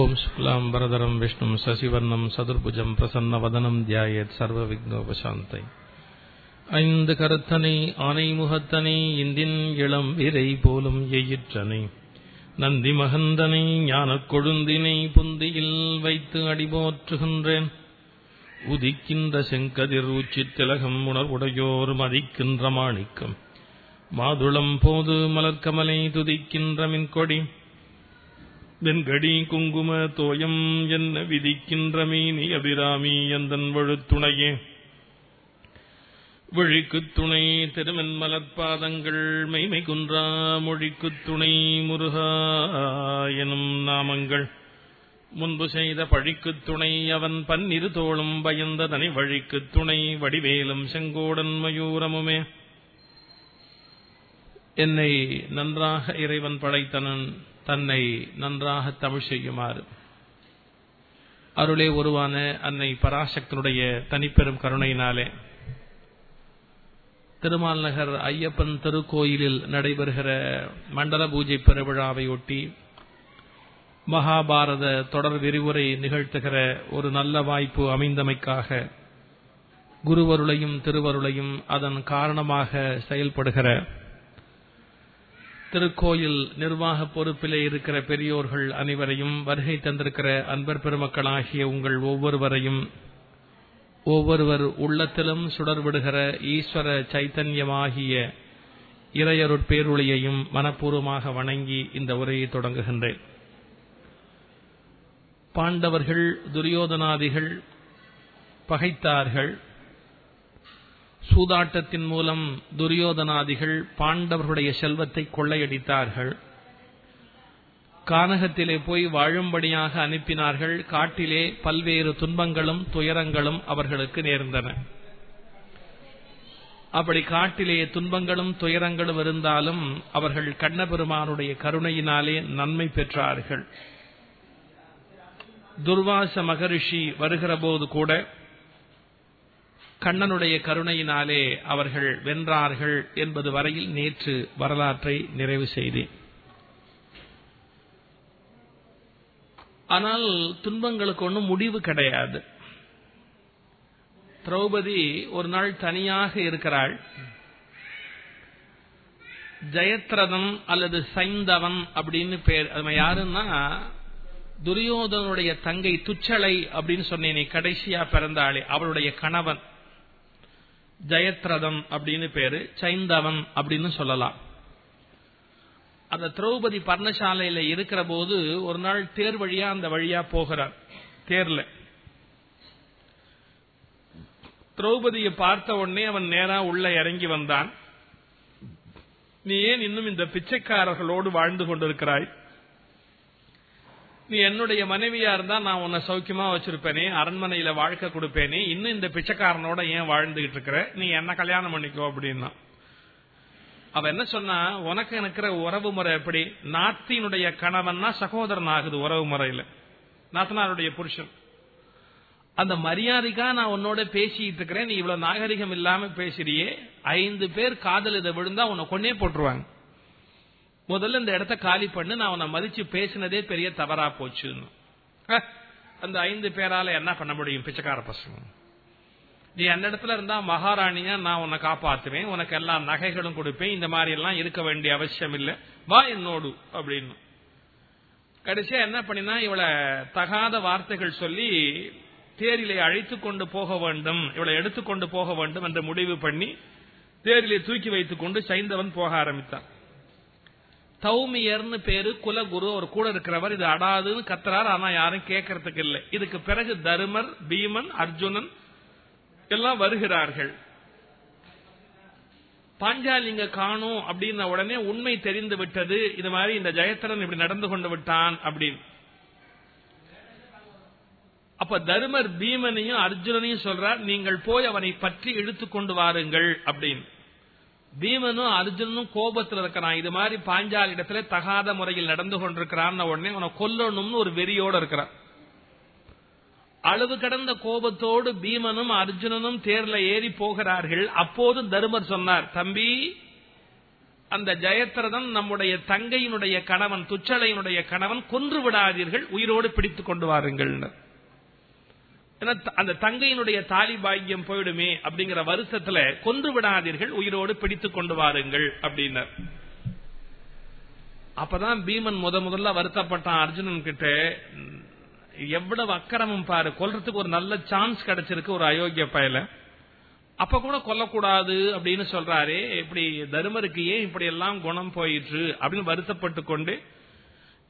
ஓம் சுக்லாம் வரதரம் விஷ்ணும் சசிவர்ணம் சதுர்புஜம் பிரசன்னவதனம் தியாயத் சர்வ விக்னோபசாந்தை ஐந்து கருத்தனை ஆனை முகத்தனை இந்தின் இளம் விரை போலும் எயிற்றனை. நந்தி மகந்தனை ஞானக் கொழுந்தினை புந்தியில் வைத்து அடிபோற்றுகின்றேன். உதிக்கின்ற செங்கதிர் உச்சி திலகம் உணர்வுடையோர் மதிக்கின்ற மாணிக்கம். மாதுளம் போது மலர்கமலை துதிக்கின்ற மின்கொடி. வெண்கடி குங்கும தோயம் என்ன விதிக்கின்ற மீனி அபிராமி எந்தன் வழுத்துணையே? விழிக்குத் துணை திருமன் மலர்பாதங்கள் மெய்மை குன்றா மொழிக்குத் துணை முருகா எனும் நாமங்கள். முன்பு செய்த பழிக்குத் துணை அவன் பன்னிரு தோளும் பயந்த தனி வழிக்குத் துணை வடிவேலும் செங்கோடன் மயூரமுமே. என்னை நன்றாக இறைவன் படைத்தனன். தன்னை நன்றாக தமிழ் செய்யுமாறு. அருளே உருவான அன்னை பராசக்தனுடைய தனிப்பெரும் கருணையினாலே. திருமால் நகர் ஐயப்பன் திருக்கோயிலில் நடைபெறுகிற மண்டல பூஜை பெருவிழாவையொட்டி மகாபாரத தொடர் விரிவுரை நிகழ்த்துகிற ஒரு நல்ல வாய்ப்பு அமைந்தமைக்காக குருவருளையும் திருவருளையும் அதன் காரணமாக செயல்படுகிற திருக்கோயில் நிர்வாக பொறுப்பிலே இருக்கிற பெரியோர்கள் அனைவரையும் வருகை தந்திருக்கிற அன்பர் பெருமக்களாகிய உங்கள் ஒவ்வொருவரையும் ஒவ்வொருவர் உள்ளத்திலும் சுடர்விடுகிற ஈஸ்வர சைத்தன்யமாகிய இறையருட்பேருளையையும் மனப்பூர்வமாக வணங்கி இந்த உரையை தொடங்குகின்றேன். பாண்டவர்கள் துரியோதனாதிகள் பகைத்தார்கள் சூதாட்டத்தின் மூலம் துரியோதனாதிகள் பாண்டவர்களுடைய செல்வத்தை கொள்ளையடித்தார்கள். கானகத்திலே போய் வாழும்படியாக அனுப்பினார்கள். காட்டிலே பல்வேறு துன்பங்களும் துயரங்களும் அவர்களுக்கு நேர்ந்தன. அப்படி காட்டிலே துன்பங்களும் துயரங்களும் இருந்தாலும் அவர்கள் கண்ணபெருமானுடைய கருணையினாலே நன்மை பெற்றார்கள். துர்வாச மகரிஷி வருகிற போது கூட கண்ணனுடைய கருணையினாலே அவர்கள் வென்றார்கள் என்பது வரையில் நேற்று வரலாற்றை நிறைவு செய்தேன். ஆனால் துன்பங்களுக்கு ஒன்றும் முடிவு கிடையாது. திரௌபதி ஒரு நாள் தனியாக இருக்கிறாள். ஜெயத்ரதன் அல்லது சைந்தவன் அப்படின்னு பேர் அது யாருன்னா துரியோதனுடைய தங்கை துச்சலை அப்படின்னு சொன்னேனே கடைசியா பிறந்தாளே அவளுடைய கணவன். ஜெயத்ரதம் அப்படின்னு பேரு சைந்தவன் அப்படின்னு சொல்லலாம். அந்த திரௌபதி பர்ணசாலையில இருக்கிற போது ஒரு நாள் தேர் வழியா அந்த வழியா போகிறார் தேர்ல. திரௌபதியை பார்த்த உடனே அவன் நேரா உள்ள இறங்கி வந்தான். நீ ஏன் இன்னும் இந்த பிச்சைக்காரர்களோடு வாழ்ந்து கொண்டிருக்கிறாய்? நீ என்னுடைய மனைவியா இருந்தா நான் உன்னை சௌக்கியமா வச்சிருப்பேனே அரண்மனையில வாழ்க்கை கொடுப்பேனே இன்னும் இந்த பிச்சைக்காரனோட ஏன் வாழ்ந்துகிட்டு இருக்கிற? நீ என்ன கல்யாணம் பண்ணிக்கோ அப்படின்னா. அவ என்ன சொன்னா உனக்கு இருக்கிற உறவு முறை எப்படி? நாத்தினுடைய கணவன்னா சகோதரன் ஆகுது உறவு முறையில. நாத்தனாருடைய புருஷன். அந்த மரியாதைக்கா நான் உன்னோட பேசிட்டு இருக்கிறேன். நீ இவ்வளவு நாகரிகம் இல்லாம பேசுறியே. ஐந்து பேர் காதல் இதை விழுந்தா உன்னை கொன்னே போட்டுருவாங்க. முதல்ல இந்த இடத்த காலி பண்ணு நான் உன்னை மதிச்சு பேசினதே பெரிய தவறா போச்சுன்னு. அந்த ஐந்து பேரால என்ன பண்ண முடியும் பிச்சைக்கார பசங்க? நீ அந்த இடத்துல இருந்தா மகாராணியா நான் உன்னை காப்பாத்துவேன் உனக்கு எல்லா நகைகளும் கொடுப்பேன் இந்த மாதிரி எல்லாம் இருக்க வேண்டிய அவசியம் இல்லை. வா என்னோடு அப்படின்னு. கடைசியா என்ன பண்ணினா இவளை தகாத வார்த்தைகள் சொல்லி தேரிலை அழைத்து கொண்டு போக வேண்டும் இவளை எடுத்துக்கொண்டு போக வேண்டும் என்று முடிவு பண்ணி தேரிலை தூக்கி வைத்துக் கொண்டு சைந்தவன் போக ஆரம்பித்தான். தௌமியர்னு பேரு குலகுரு ஒரு கூட இருக்கிறவர். இது அடாதுன்னு கத்துறாரு ஆனா யாரும் கேட்கறதுக்கு இல்லை. இதுக்கு பிறகு தருமர் பீமன் அர்ஜுனன் எல்லாம் வருகிறார்கள். பாஞ்சாலிங்க காணும் அப்படின்ன உடனே உண்மை தெரிந்து விட்டது. இது மாதிரி இந்த ஜெயத்திரன் இப்படி நடந்து கொண்டு விட்டான் அப்படின்னு. அப்ப தருமர் பீமனையும் அர்ஜுனனையும் சொல்றார் நீங்கள் போய் அவனை பற்றி இழுத்து கொண்டு வாருங்கள் அப்படின்னு. பீமனும் அர்ஜுனனும் கோபத்தில் இருக்கிறான். இது மாதிரி பாஞ்சால் இடத்துல தகாத முறையில் நடந்து கொண்டிருக்கிறான் உடனே அவனை கொல்லணும்னு ஒரு வெறியோட இருக்கிறான். அளவு கடந்த கோபத்தோடு பீமனும் அர்ஜுனனும் தேர்ல ஏறி போகிறார்கள். அப்போது தருமர் சொன்னார் தம்பி அந்த ஜெயத்ரதன் நம்முடைய தங்கையினுடைய கணவன் துச்சலையினுடைய கணவன் கொன்று விடாதீர்கள். உயிரோடு பிடித்துக் கொண்டு வாருங்கள். அந்த தங்கையினுடைய தாலி பாக்கியம் போயிடுமே அப்படிங்கிற வருஷத்துல கொன்று விடாதீர்கள் உயிரோடு பிடித்துக் கொண்டு வாருங்கள் அப்படின்னார் அப்பதான் பீமன் முத முதல்ல வருத்தப்பட்டான் அர்ஜுனன் கிட்ட எவ்வளவு அக்கிரமம் பாரு கொல்றதுக்கு ஒரு நல்ல சான்ஸ் கிடைச்சிருக்கு ஒரு அயோக்கிய பயல. அப்ப கூட கொல்லக்கூடாது அப்படின்னு சொல்றாரு இப்படி தருமருக்கு ஏன் இப்படி எல்லாம் குணம் போயிற்று அப்படின்னு வருத்தப்பட்டு கொண்டு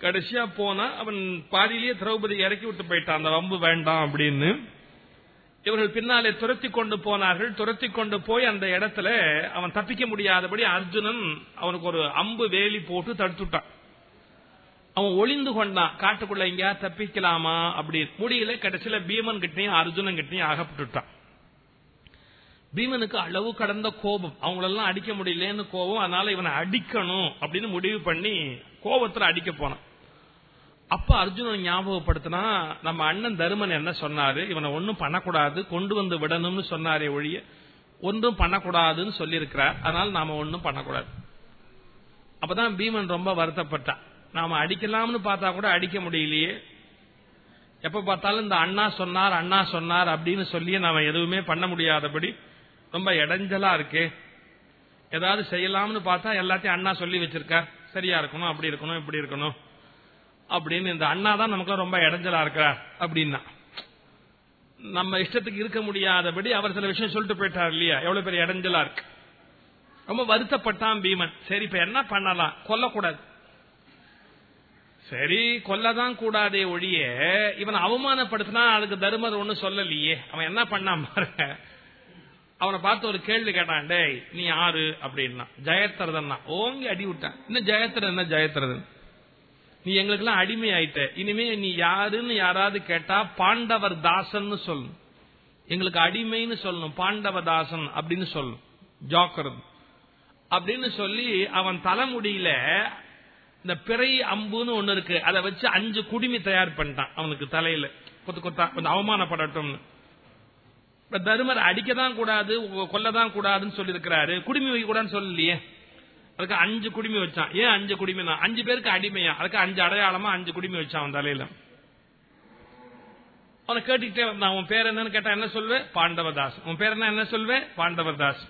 கடைசியா போனா அவன் பாதியிலேயே திரௌபதி இறக்கி விட்டு போயிட்டான். அந்த வம்பு வேண்டாம் அப்படின்னு. இவர்கள் பின்னாலே துரத்தி கொண்டு போனார்கள். துரத்தி கொண்டு போய் அந்த இடத்துல அவன் தப்பிக்க முடியாதபடி அர்ஜுனன் அவனுக்கு ஒரு அம்பு வேலி போட்டு தடுத்துட்டான். அவன் ஒளிந்து கொண்டான். காட்டுக்குள்ள எங்கேயா தப்பிக்கலாமா அப்படி. முடியல கடைசியில பீமன் கிட்டையும் அர்ஜுனன் கிட்டையும் ஆகப்பட்டுட்டான் பீமனுக்கு அளவு கடந்த கோபம். அவங்களெல்லாம் அடிக்க முடியலன்னு கோபம். அதனால இவனை அடிக்கணும் அப்படின்னு முடிவு பண்ணி கோபத்துல அடிக்க போனான். அப்ப அர்ஜுனன் ஞாபகப்படுத்தினா நம்ம அண்ணன் தருமன் என்ன சொன்னாரு? இவனை ஒன்னும் பண்ணக்கூடாது கொண்டு வந்து விடணும்னு சொன்னாரே ஒழிய ஒன்றும் பண்ணக்கூடாதுன்னு சொல்லியிருக்கிறார். அதனால நாம ஒன்னும் பண்ணக்கூடாது. அப்பதான் பீமன் ரொம்ப வருத்தப்பட்டான். நாம அடிக்கலாம்னு பார்த்தா கூட அடிக்க முடியலையே. எப்ப பார்த்தாலும் இந்த அண்ணா சொன்னார் அண்ணா சொன்னார் அப்படின்னு சொல்லி நாம எதுவுமே பண்ண முடியாதபடி ரொம்ப இடைஞ்சலா இருக்கே. ஏதாவது செய்யலாம்னு பார்த்தா எல்லாத்தையும் அண்ணா சொல்லி வச்சிருக்கார். சரியா இருக்கணும் அப்படி இருக்கணும் இப்படி இருக்கணும். அப்படின்னு இந்த அண்ணா தான் நமக்கு ரொம்ப இடைஞ்சலா இருக்கிறார் அப்படின்னா. நம்ம இஷ்டத்துக்கு இருக்க முடியாதபடி அவர் சில விஷயம் சொல்லிட்டு போயிட்டார் இல்லையா? எவ்வளவு பெரிய இடைஞ்சலா இருக்கு. ரொம்ப வருத்தப்பட்டான் பீமன். சரி இப்ப என்ன பண்ணலாம்? கொல்லக்கூடாது. சரி கொல்லதான் கூடாதே ஒழிய இவன் அவமானப்படுத்தினா அதுக்கு தருமர் ஒண்ணு சொல்லலையே. அவன் என்ன பண்ணான் பாருங்க அவனை பார்த்து ஒரு கேள்வி கேட்டான் டேய் நீ யாரு? அப்படின்னா. ஜெயத்திரதன் ஓங்கி அடி விட்டான். இன்னும் ஜெயத்திரன் என்ன ஜெயத்திரதன் நீ எங்களுக்கு எல்லாம் அடிமை ஆயிட்ட இனிமே நீ யாருன்னு யாராவது கேட்டா பாண்டவர் தாசன் சொல்லணும். எங்களுக்கு அடிமைன்னு சொல்லணும். பாண்டவ தாசன் அப்படின்னு சொல்லணும். ஜாக்கிரது அப்படின்னு சொல்லி அவன் தலைமுடியில இந்த பிறை அம்புன்னு ஒண்ணு இருக்கு. அதை வச்சு அஞ்சு குடிமை தயார் பண்ணிட்டான் அவனுக்கு தலையில. கொத்து கொத்தா கொஞ்சம் அவமானப்படட்டும்னு. தருமர் அடிக்கதான் கூடாது கொல்லதான் கூடாதுன்னு சொல்லி இருக்கிறாரு குடிமி வைக்க கூடாதுன்னு சொல்லலையே. அதுக்கு அஞ்சு குடிமி வச்சான். ஏன் அஞ்சு குடிமை தான் அஞ்சு பேருக்கு அடிமையா? அதுக்கு அஞ்சு அடையாளமா அஞ்சு குடிமி வச்சான் அவன் தலையில. அவனை கேட்டுக்கிட்டே வந்தான். உன் பேர் என்னன்னு கேட்டா என்ன சொல்வேன் பாண்டவதாஸ். உன் பேர் என்ன? என்ன சொல்வேன் பாண்டவதாஸ்.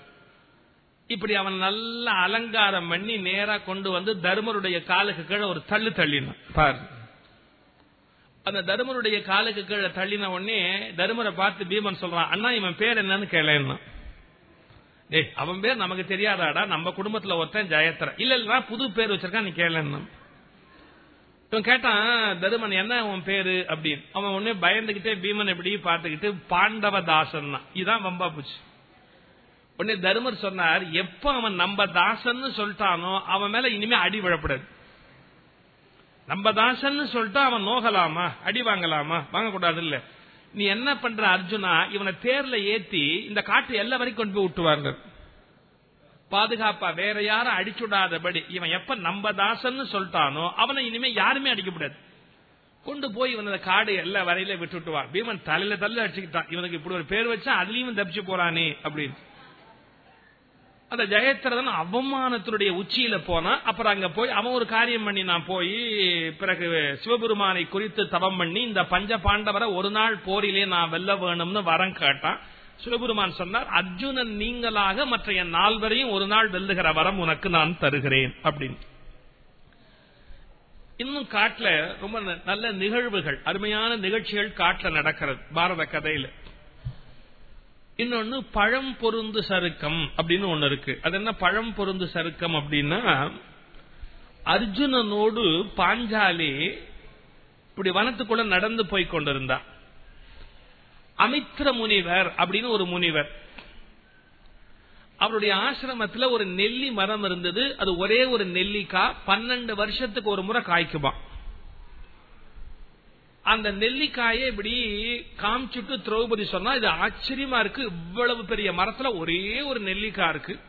இப்படி அவன் நல்ல அலங்காரம் பண்ணி நேரா கொண்டு வந்து தருமருடைய காலுக்கு கீழே ஒரு தள்ளு தள்ளினான். பாரு. அந்த தருமருடைய காலுக்கு கீழே தள்ளின உடனே தருமரை பார்த்து பீமன் சொல்றான் அண்ணா இவன் பேர் என்னன்னு கேளேன்னா அவன் பேர் நமக்கு தெரியாதாடா. நம்ம குடும்பத்துல ஒருத்தன் ஜெயத்திர இல்ல இல்ல புது பேர் வச்சிருக்கான் நீ கேளன்னு. இவன் கேட்டான் தருமன் என்ன உன் பேரு? அப்படின்னு. அவன் உடனே பயந்துகிட்டே பீமன் எப்படி பார்த்துக்கிட்டு பாண்டவதாசன் இதுதான் வம்பா போச்சு. உடனே தருமர் சொன்னார் எப்ப அவன் நம்ம தாசன் சொல்லிட்டானோ அவன் மேல இனிமே அடி விழப்படாது. நம்ம தாசன் சொல்லிட்டா அவன் நோகலாமா? அடி வாங்கலாமா? வாங்கக்கூடாது இல்ல நீ என்ன பண்ற அர்ஜுனா இவனை தேர்ல ஏத்தி இந்த காட்டு எல்லா வரைக்கும் கொண்டு போய் விட்டுவாங்க பாதுகாப்பா வேற யாரும் அடிச்சுடாதபடி இவன் எப்ப நம்ம தாசன்னு சொல்லிட்டானோ அவனை இனிமே யாருமே அடிக்கப்படாது கொண்டு போய் இவன் காடு எல்லா வரையில விட்டுட்டுவான் பீமன் தலையில தள்ள அடிச்சுக்கிட்டான். இவனுக்கு இப்படி ஒரு பேர் வச்சா அதுலயும் தப்பிச்சு போறானே அப்படின்னு. அந்த ஜெயத்திரதன் அவமானத்தினுடைய உச்சியில போனான் அப்புறம் அங்க போய் அவன் ஒரு காரியம் பண்ணி நான் போய் பிறகு சிவபெருமானை குறித்து தவம் பண்ணி இந்த பஞ்ச பாண்டவரை ஒரு நாள் போரிலே நான் வெல்ல வேணும்னு வரம் கேட்டான். சிவபெருமான் சொன்னார் அர்ஜுனன் நீங்களாக மற்ற என் நால்வரையும் ஒரு நாள் வெல்லுகிற வரம் உனக்கு நான் தருகிறேன். அப்படின்னு. இன்னும் காட்டுல ரொம்ப நல்ல நிகழ்வுகள் அருமையான நிகழ்ச்சிகள் காட்டுல நடக்கிறது பாரத கதையில. இன்னொன்னு பழம் பொருந்து சருக்கம் அப்படின்னு ஒண்ணு இருக்கு. அது என்ன பழம் பொருந்து சருக்கம் அப்படின்னா அர்ஜுனனோடு பாஞ்சாலி இப்படி வனத்துக்குள்ள நடந்து போய் கொண்டிருந்தா. அமித்ர முனிவர் அப்படின்னு ஒரு முனிவர். அவருடைய ஆசிரமத்துல ஒரு நெல்லி மரம் இருந்தது. அது ஒரே ஒரு நெல்லிக்காய் பன்னெண்டு வருஷத்துக்கு ஒரு முறை காய்க்குமா அந்த நெல்லிக்காயை இப்படி காமிச்சுட்டு திரௌபதி சொன்னா இது ஆச்சரியமா இருக்கு. இவ்வளவு பெரிய மரத்துல ஒரே ஒரு நெல்லிக்காய் இருக்கு.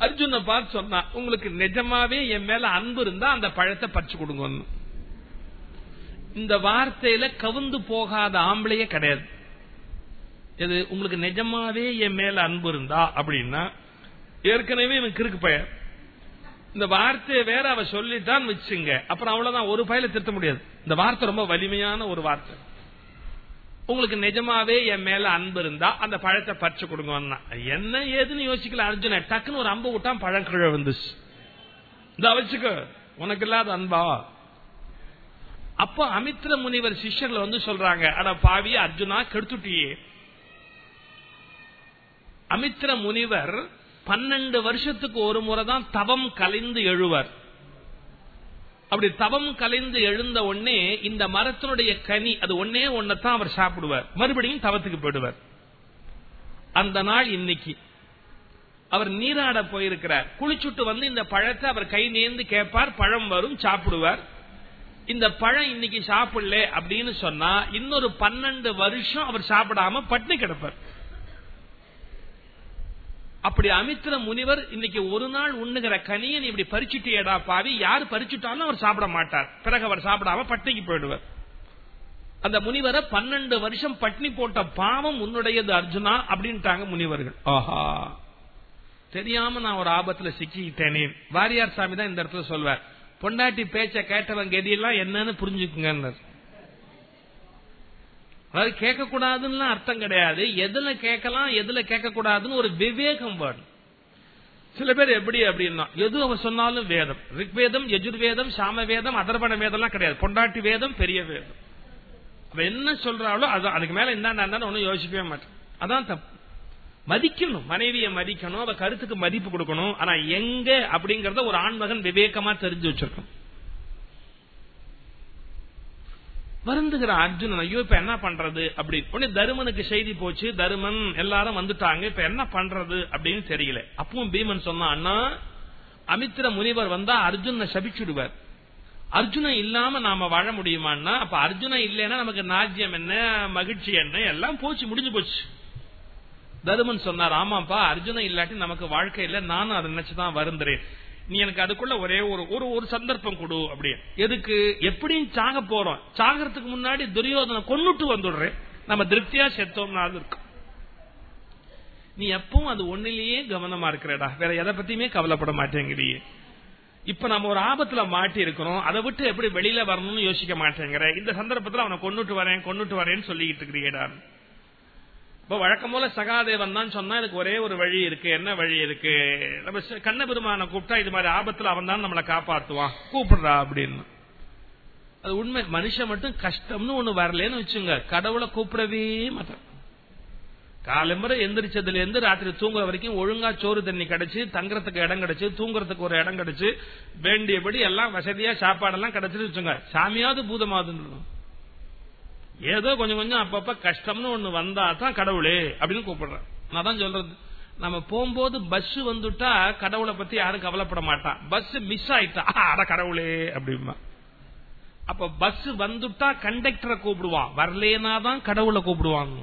அர்ஜுன பார்த்து சொன்னா உங்களுக்கு நிஜமாவே என் மேல அன்பு இருந்தா அந்த பழத்தை பறிச்சு கொடுங்க இந்த வார்த்தையில கவுந்து போகாத ஆம்பளையே கிடையாது. இது உங்களுக்கு நிஜமாவே என் மேல அன்பு இருந்தா அப்படின்னா ஏற்கனவே எனக்கு கிறுக்கு பையன். இந்த வார்த்தையை வேற அவ சொல்லிட்டான்னு வச்சுங்க. அப்புறம் அவ்வளவுதான். ஒரு பயில திருத்த முடியாது. இந்த வார்த்தை ரொம்ப வலிமையான ஒரு வார்த்தை. உங்களுக்கு நிஜமாவே என் மேல அன்பு இருந்தா அந்த பழத்தை பறிச்சு கொடுங்க என்ன ஏதுன்னு யோசிக்கல அர்ஜுன. டக்குன்னு ஒரு அம்பு விட்டான் பழம் வந்துச்சு இந்த வச்சுக்க. உனக்கு இல்லாத அன்பா? அப்ப அமித்ர முனிவர் சிஷ்யர்கள் வந்து சொல்றாங்க அட பாவி அர்ஜுனா கெடுத்துட்டியே. அமித்ர முனிவர் பன்னெண்டு வருஷத்துக்கு ஒரு முறை தான் தவம் கலைந்து எழுவர். அப்படி தவம் கலைந்து எழுந்த உடனே இந்த மரத்தினுடைய கனி அது ஒன்னே ஒன்னதான் அவர் சாப்பிடுவார். மறுபடியும் தவத்துக்கு போயிடுவார். அந்த நாள் இன்னைக்கு. அவர் நீராட போயிருக்கிறார். குளிச்சுட்டு வந்து இந்த பழத்தை அவர் கை நேர்ந்து கேட்பார். பழம் வரும் சாப்பிடுவார். இந்த பழம் இன்னைக்கு சாப்பிடல அப்படின்னு சொன்னா இன்னொரு பன்னெண்டு வருஷம் அவர் சாப்பிடாம பட்னி கிடப்பார். அப்படி அமித்திர முனிவர் இன்னைக்கு ஒரு நாள் உண்ணுகிற கனியை நீ இப்படி பறிச்சுட்டியடா பாவி. யார் பறிச்சுட்டாலும் அவர் சாப்பிட மாட்டார். பிறகு அவர் சாப்பிடாம பட்டிக்கு போயிடுவார். அந்த முனிவரை பன்னெண்டு வருஷம் பட்னி போட்ட பாவம் உன்னுடையது அர்ஜுனா அப்படின்ட்டாங்க முனிவர்கள். ஆஹா. தெரியாம நான் ஒரு ஆபத்துல சிக்கிட்டேனே வாரியார் சாமி தான் இந்த இடத்துல சொல்வார். பொண்டாட்டி பேச்ச கேட்டவன் கதியெல்லாம் என்னன்னு புரிஞ்சுக்குங்க அதாவது கேட்கக்கூடாதுன்னு அர்த்தம் கிடையாது. எதுல கேட்கலாம் எதுல கேட்கக்கூடாதுன்னு ஒரு விவேகம் வேணும். சில பேர் எப்படி அப்படின்னா எது அவன் சொன்னாலும் வேதம். ரிக்வேதம் எஜுர்வேதம் சாம வேதம் அதர்பண வேதம்லாம் கிடையாது. பொண்டாட்டி வேதம் பெரிய வேதம். அவ என்ன சொல்றாளோ அது அதுக்கு மேல என்ன ஒன்னும் யோசிக்கவே மாட்டேன். அதான் தப்பு. மதிக்கணும். மனைவியை மதிக்கணும். அவ கருத்துக்கு மதிப்பு கொடுக்கணும். ஆனா எங்க அப்படிங்கறத ஒரு ஆண்மகன் விவேகமா தெரிஞ்சு வச்சிருக்கணும். வருந்துகிற அர்ஜுனன் ஐயோ இப்ப என்ன பண்றது? அப்படி. உடனே தருமனுக்கு செய்தி போச்சு. தருமன் எல்லாரும் வந்துட்டாங்க. இப்ப என்ன பண்றது அப்படின்னு தெரியல. அப்பவும் பீமன் சொன்னான் அண்ணா அமித்திர முனிவர் வந்தா அர்ஜுன சபிச்சுடுவார். அர்ஜுனன் இல்லாம நாம வாழ முடியுமான்னா அப்ப அர்ஜுனன் இல்லைன்னா நமக்கு நாஜ்யம் என்ன மகிழ்ச்சி என்ன? எல்லாம் போச்சு முடிஞ்சு போச்சு. தருமன் சொன்னார் ஆமாப்பா அர்ஜுனன் இல்லாட்டி நமக்கு வாழ்க்கை இல்ல நானும் அதை நினைச்சுதான் வருந்துறேன். நீ எனக்கு அதுக்குள்ள ஒரே ஒரு ஒரு ஒரு சந்தர்ப்பம் கொடு அப்படின்னு. எதுக்கு? எப்படியும் சாக போறோம். சாகிறதுக்கு முன்னாடி துரியோதனை கொண்டுட்டு வந்துடுறேன். நம்ம திருப்தியா செத்தோம்னா இருக்கும் நீ எப்பவும் அது ஒன்னிலேயே கவனமா இருக்கிறடா. வேற எதை பத்தியுமே கவலைப்பட மாட்டேங்கிறியே. இப்ப நம்ம ஒரு ஆபத்துல மாட்டி இருக்கிறோம். அதை விட்டு எப்படி வெளியில வரணும்னு யோசிக்க மாட்டேங்கிற. இந்த சந்தர்ப்பத்தில் அவனை கொண்டுட்டு வரேன் கொண்டுட்டு வரேன்னு சொல்லிக்கிட்டு இருக்கிறீடான்னு இப்ப வழக்கம் போல சகாதேவன் தான் சொன்னா இதுக்கு ஒரே ஒரு வழி இருக்கு. என்ன வழி இருக்கு? நம்ம கண்ண பெருமான கூப்பிட்டா இது மாதிரி ஆபத்துல அவன் தான் நம்மளை காப்பாத்துவான். கூப்பிடுறா அப்படின்னு. அது உண்மை. மனுஷன் மட்டும் கஷ்டம்னு ஒண்ணு வரலன்னு வச்சுங்க. கடவுளை கூப்பிடவே மாட்டான். காலம்பரை எந்திரிச்சதுல இருந்து ராத்திரி தூங்குற வரைக்கும் ஒழுங்கா சோறு தண்ணி கிடைச்சு தங்குறதுக்கு இடம் கிடைச்சு தூங்குறதுக்கு ஒரு இடம் கிடைச்சு வேண்டியபடி எல்லாம் வசதியா சாப்பாடெல்லாம் கிடைச்சிட்டு வச்சுங்க சாமியாவது பூதமாவது ஏதோ கொஞ்சம் கொஞ்சம் அப்பப்ப கஷ்டம்னு ஒண்ணு வந்தா தான் கடவுளே அப்படின்னு கூப்பிடுறேன். நான் தான் சொல்றது. நம்ம போகும்போது பஸ் வந்துட்டா கடவுளை பத்தி யாரும் கவலைப்பட மாட்டான் பஸ் மிஸ் ஆயிட்டா. அட கடவுளே அப்படிமா அப்ப பஸ் வந்துட்டா கண்டக்டரை கூப்பிடுவான். வரலேனா தான் கடவுளை கூப்பிடுவாங்க.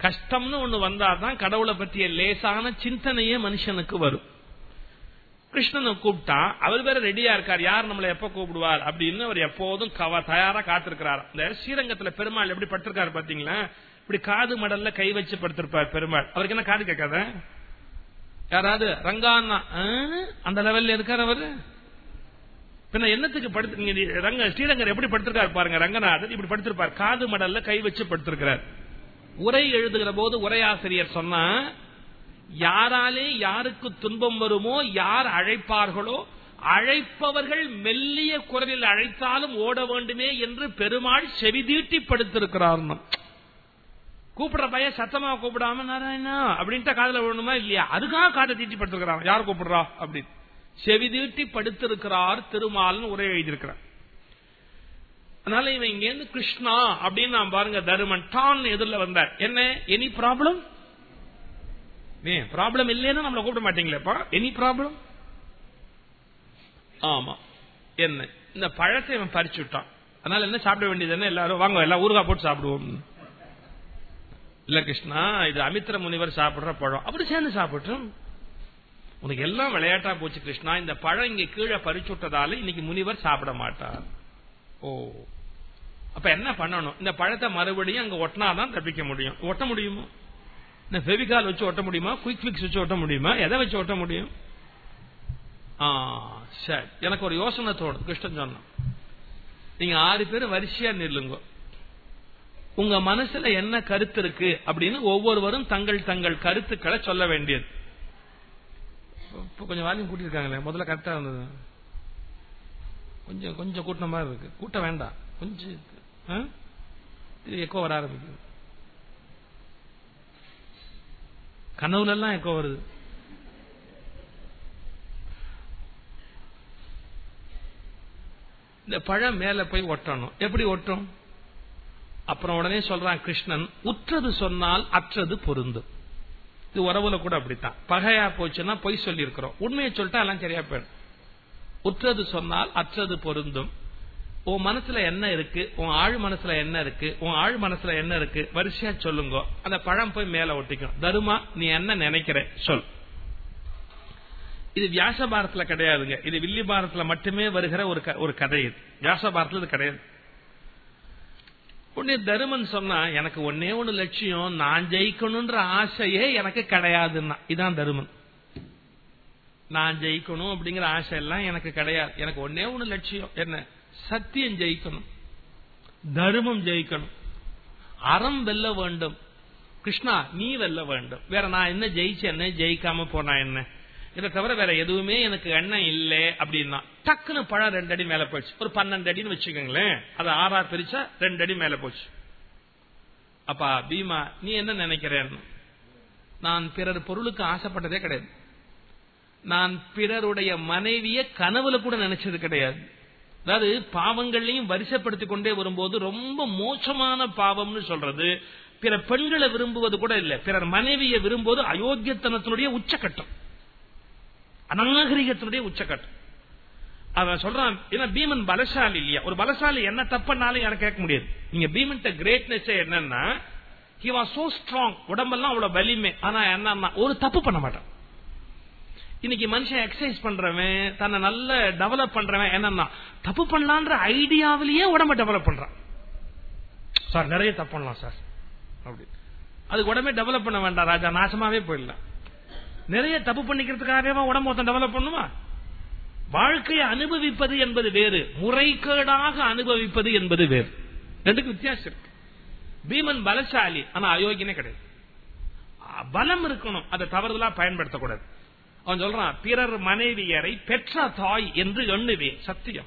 கஷ்டம்னு ஒண்ணு வந்தாதான் கடவுளை பற்றிய லேசான சிந்தனையே மனுஷனுக்கு வரும். கிருஷ்ணனை கூப்பிட்டா அவர் வேற ரெடியா இருக்கார். யார் நம்மளை எப்ப கூப்பிடுவார் அப்படின்னு அவர் எப்போதும் தயாரா காத்திருக்கிறார். இந்த ஸ்ரீரங்கத்துல பெருமாள் எப்படி படுத்திருக்காரு பாத்தீங்களா? இப்படி காது மடல்ல கை வச்சு படுத்திருப்பார் பெருமாள். அவருக்கு என்ன காது கேட்காத? யாராவது? ரங்கான்னா அந்த லெவல்ல இருக்கார் அவரு? பின்ன என்னத்துக்கு படுத்து ரங்க ஸ்ரீரங்கர் எப்படி படுத்திருக்காரு பாருங்க ரங்கநாதன் இப்படி படுத்திருப்பார். காது மடல்ல கை வச்சு படுத்திருக்கிறார். உரை எழுதுகிற போது உரையாசிரியர் சொன்னா யாராலே யாருக்கு துன்பம் வருமோ யார் அழைப்பார்களோ அழைப்பவர்கள் மெல்லிய குரலில் அழைத்தாலும் ஓட வேண்டுமே என்று பெருமாள் செவிதீட்டி படுத்திருக்கிறார் கூப்பிடுற பையன் சத்தமா கூப்பிடாம நாராயணா அப்படின்ட்டு காதல விடணுமா இல்லையா? அதுக்காக காதை தீட்டி படுத்திருக்கிறான் யார் கூப்பிடுறா? அப்படின்னு. செவிதீட்டி படுத்திருக்கிறார் திருமால்னு உரை எழுதியிருக்கிறார். அதனால இவன் இங்க இருந்து கிருஷ்ணா அப்படின்னு நான் பாருங்க தருமன் டான் எதிரில் வந்தார். என்ன? எனி ப்ராப்ளம் ப்ராப்ளம் இல்லைன்னா நம்மளை கூப்பிட மாட்டீங்களேப்பா எனி ப்ராப்ளம் ஆமா. என்ன? இந்த பழத்தை இவன் பறிச்சு விட்டான். அதனால என்ன சாப்பிட வேண்டியது என்ன? எல்லாரும் வாங்க எல்லாம் ஊறுகாய் போட்டு சாப்பிடுவோம். இல்ல கிருஷ்ணா இது அமித்திர முனிவர் சாப்பிடுற பழம். அப்படி சேர்ந்து சாப்பிட்டோம். உனக்கு எல்லாம் விளையாட்டா போச்சு கிருஷ்ணா. இந்த பழம் இங்க கீழே பறிச்சு விட்டதால இன்னைக்கு முனிவர் சாப்பிட மாட்டார். ஓ. அப்ப என்ன பண்ணணும்? இந்த பழத்தை மறுபடியும் அங்க ஒட்டினாதான் தப்பிக்க முடியும். ஒட்ட முடியுமா? இந்த ஃபெவிகால் வச்சு ஒட்ட முடியுமா? குயிக் பிக்ஸ் வச்சு ஒட்ட முடியுமா? எதை வச்சு ஒட்ட முடியும்? சரி. எனக்கு ஒரு யோசனை தோணும். கிருஷ்ணன் சொன்ன நீங்க ஆறு பேர் வரிசையா நில்லுங்க. உங்க மனசுல என்ன கருத்து இருக்கு அப்படின்னு ஒவ்வொருவரும் தங்கள் தங்கள் கருத்துக்களை சொல்ல வேண்டியது. கொஞ்சம் வால்யூம் கூட்டியிருக்காங்களே. முதல்ல கரெக்டா இருந்தது. கொஞ்சம் கொஞ்சம் கூட்டின மாதிரி இருக்கு. கூட்ட வேண்டாம். கொஞ்சம் எக்கோ வர ஆரம்பிக்கும் கனவுல எல்லாம் எக்கோ வருது? இந்த பழம் மேல போய் ஒட்டணும். எப்படி ஒட்டும்? அப்புறம் உடனே சொல்றான் கிருஷ்ணன் உற்றது சொன்னால் அற்றது பொருந்தும் இது உறவுல கூட அப்படித்தான். பகையா போச்சுன்னா பொய் சொல்லி இருக்கிறோம் உண்மையை சொல்லிட்டா எல்லாம் சரியா போயிடும். உற்றது சொன்னால் அற்றது பொருந்தும். உன் மனசுல என்ன இருக்கு? உன் ஆழ் மனசுல என்ன இருக்கு? உன் ஆழ் மனசுல என்ன இருக்கு? வரிசையா சொல்லுங்க. அந்த பழம் போய் மேல ஒட்டிக்கும். தருமா நீ என்ன நினைக்கிற? சொல். இது வியாச பாரத்துல கிடையாதுங்க. இது வில்லி பாரத்துல மட்டுமே வருகிற ஒரு ஒரு கதை இது. வியாச பாரத்துல இது கிடையாது. உடனே தருமன் சொன்னா எனக்கு ஒன்னே ஒன்னு லட்சியம். நான் ஜெயிக்கணும்ன்ற ஆசையே எனக்கு கிடையாதுன்னா. இதான் தருமன். நான் ஜெயிக்கணும் அப்படிங்கிற ஆசை எல்லாம் எனக்கு கிடையாது. எனக்கு ஒன்னே ஒன்னு லட்சியம். என்ன? சத்தியம் ஜெயிக்கணும். தர்மம் ஜெயிக்கணும். அறம் வெல்ல வேண்டும். கிருஷ்ணா நீ வெல்ல வேண்டும். வேற நான் என்ன ஜெயிச்சேன்னு ஜெயிக்காம போனா என்ன? இதை தவிர வேற எதுவுமே எனக்கு எண்ணம் இல்லை அப்படின்னா டக்குன்னு பழம் ரெண்டு அடி மேல போச்சு ஒரு பன்னெண்டு அடின்னு வச்சுக்கோங்களேன். அது ஆறா பிரிச்சா ரெண்டு அடி மேல போச்சு. அப்பா பீமா நீ என்ன நினைக்கிறேன்னு? நான் பிறர் பொருளுக்கு ஆசைப்பட்டதே கிடையாது. நான் பிறருடைய மனைவிய கனவுல கூட நினைச்சது கிடையாது. அதாவது பாவங்களையும் வரிசைப்படுத்திக் கொண்டே வரும்போது ரொம்ப மோசமான பாவம்னு சொல்றது. பிற பெண்களை விரும்புவது கூட இல்ல. பிறர் மனைவியை விரும்புவது அயோக்கியத்தனத்தினுடைய உச்சக்கட்டம். அநாகரிகத்தினுடைய உச்சக்கட்டம். அவன் சொல்றான் ஏன்னா பீமன் பலசாலி இல்லையா? ஒரு பலசாலி என்ன தப்புனாலும் எனக்கு கேட்க முடியாது. நீங்க பீமன் கிரேட்னஸ் என்னன்னா ஹி வாஸ் சோ ஸ்ட்ராங் உடம்பெல்லாம் அவ்வளவு வலிமை. ஆனா என்ன ஒரு தப்பு பண்ண மாட்டான். இன்னைக்கு மனுஷன் எக்ஸசைஸ் பண்றவன் தன்னை நல்ல டெவலப் பண்றவன் என்னன்னா தப்பு பண்ணலான்ற ஐடியாவிலேயே உடம்ப டெவலப் பண்றான். சார் நிறைய தப்பு பண்ணலாம் சார். அப்படி. அதுக்கு உடம்பே டெவலப் பண்ண வேண்டாம் ராஜா நாசமாவே போயிடலாம். நிறைய தப்பு பண்ணிக்கிறதுக்காகவே உடம்பு ஒருத்தன் டெவலப் பண்ணுமா? வாழ்க்கையை அனுபவிப்பது என்பது வேறு முறைகேடாக அனுபவிப்பது என்பது வேறு. ரெண்டுக்கு வித்தியாசம் இருக்கு. பீமன் பலசாலி ஆனா அயோக்கியனே கிடையாது. பலம் இருக்கணும் அதை தவறுதலா பயன்படுத்தக்கூடாது. அவன் சொல்றான் பிறர் மனைவியரை பெற்ற தாய் என்று எண்ணுவேன். சத்தியம்.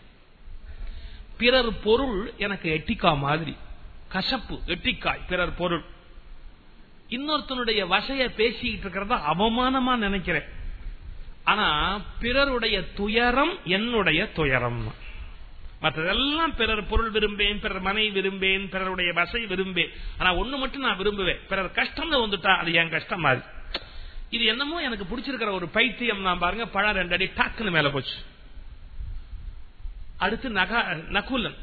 பிறர் பொருள் எனக்கு எட்டிக்கா மாதிரி. கசப்பு எட்டிக்காய் பிறர் பொருள். இன்னொருத்தனுடைய வசைய பேசிக்கிட்டு இருக்கிறத அவமானமா நினைக்கிறேன். ஆனா பிறருடைய துயரம் என்னுடைய துயரம். மற்றதெல்லாம் பிறர் பொருள் விரும்பேன் பிறர் மனை விரும்பேன் பிறருடைய வசை விரும்பேன். ஆனா ஒண்ணு மட்டும் நான் விரும்புவேன். பிறர் கஷ்டம்னு வந்துட்டா அது என் கஷ்டம் மாதிரி. இது என்னமோ எனக்கு பிடிச்சிருக்கிற ஒரு பைத்தியம் நான் பாருங்க பழம் ரெண்டு அடி டாக்குன்னு மேல போச்சு. அடுத்து நகுலன்.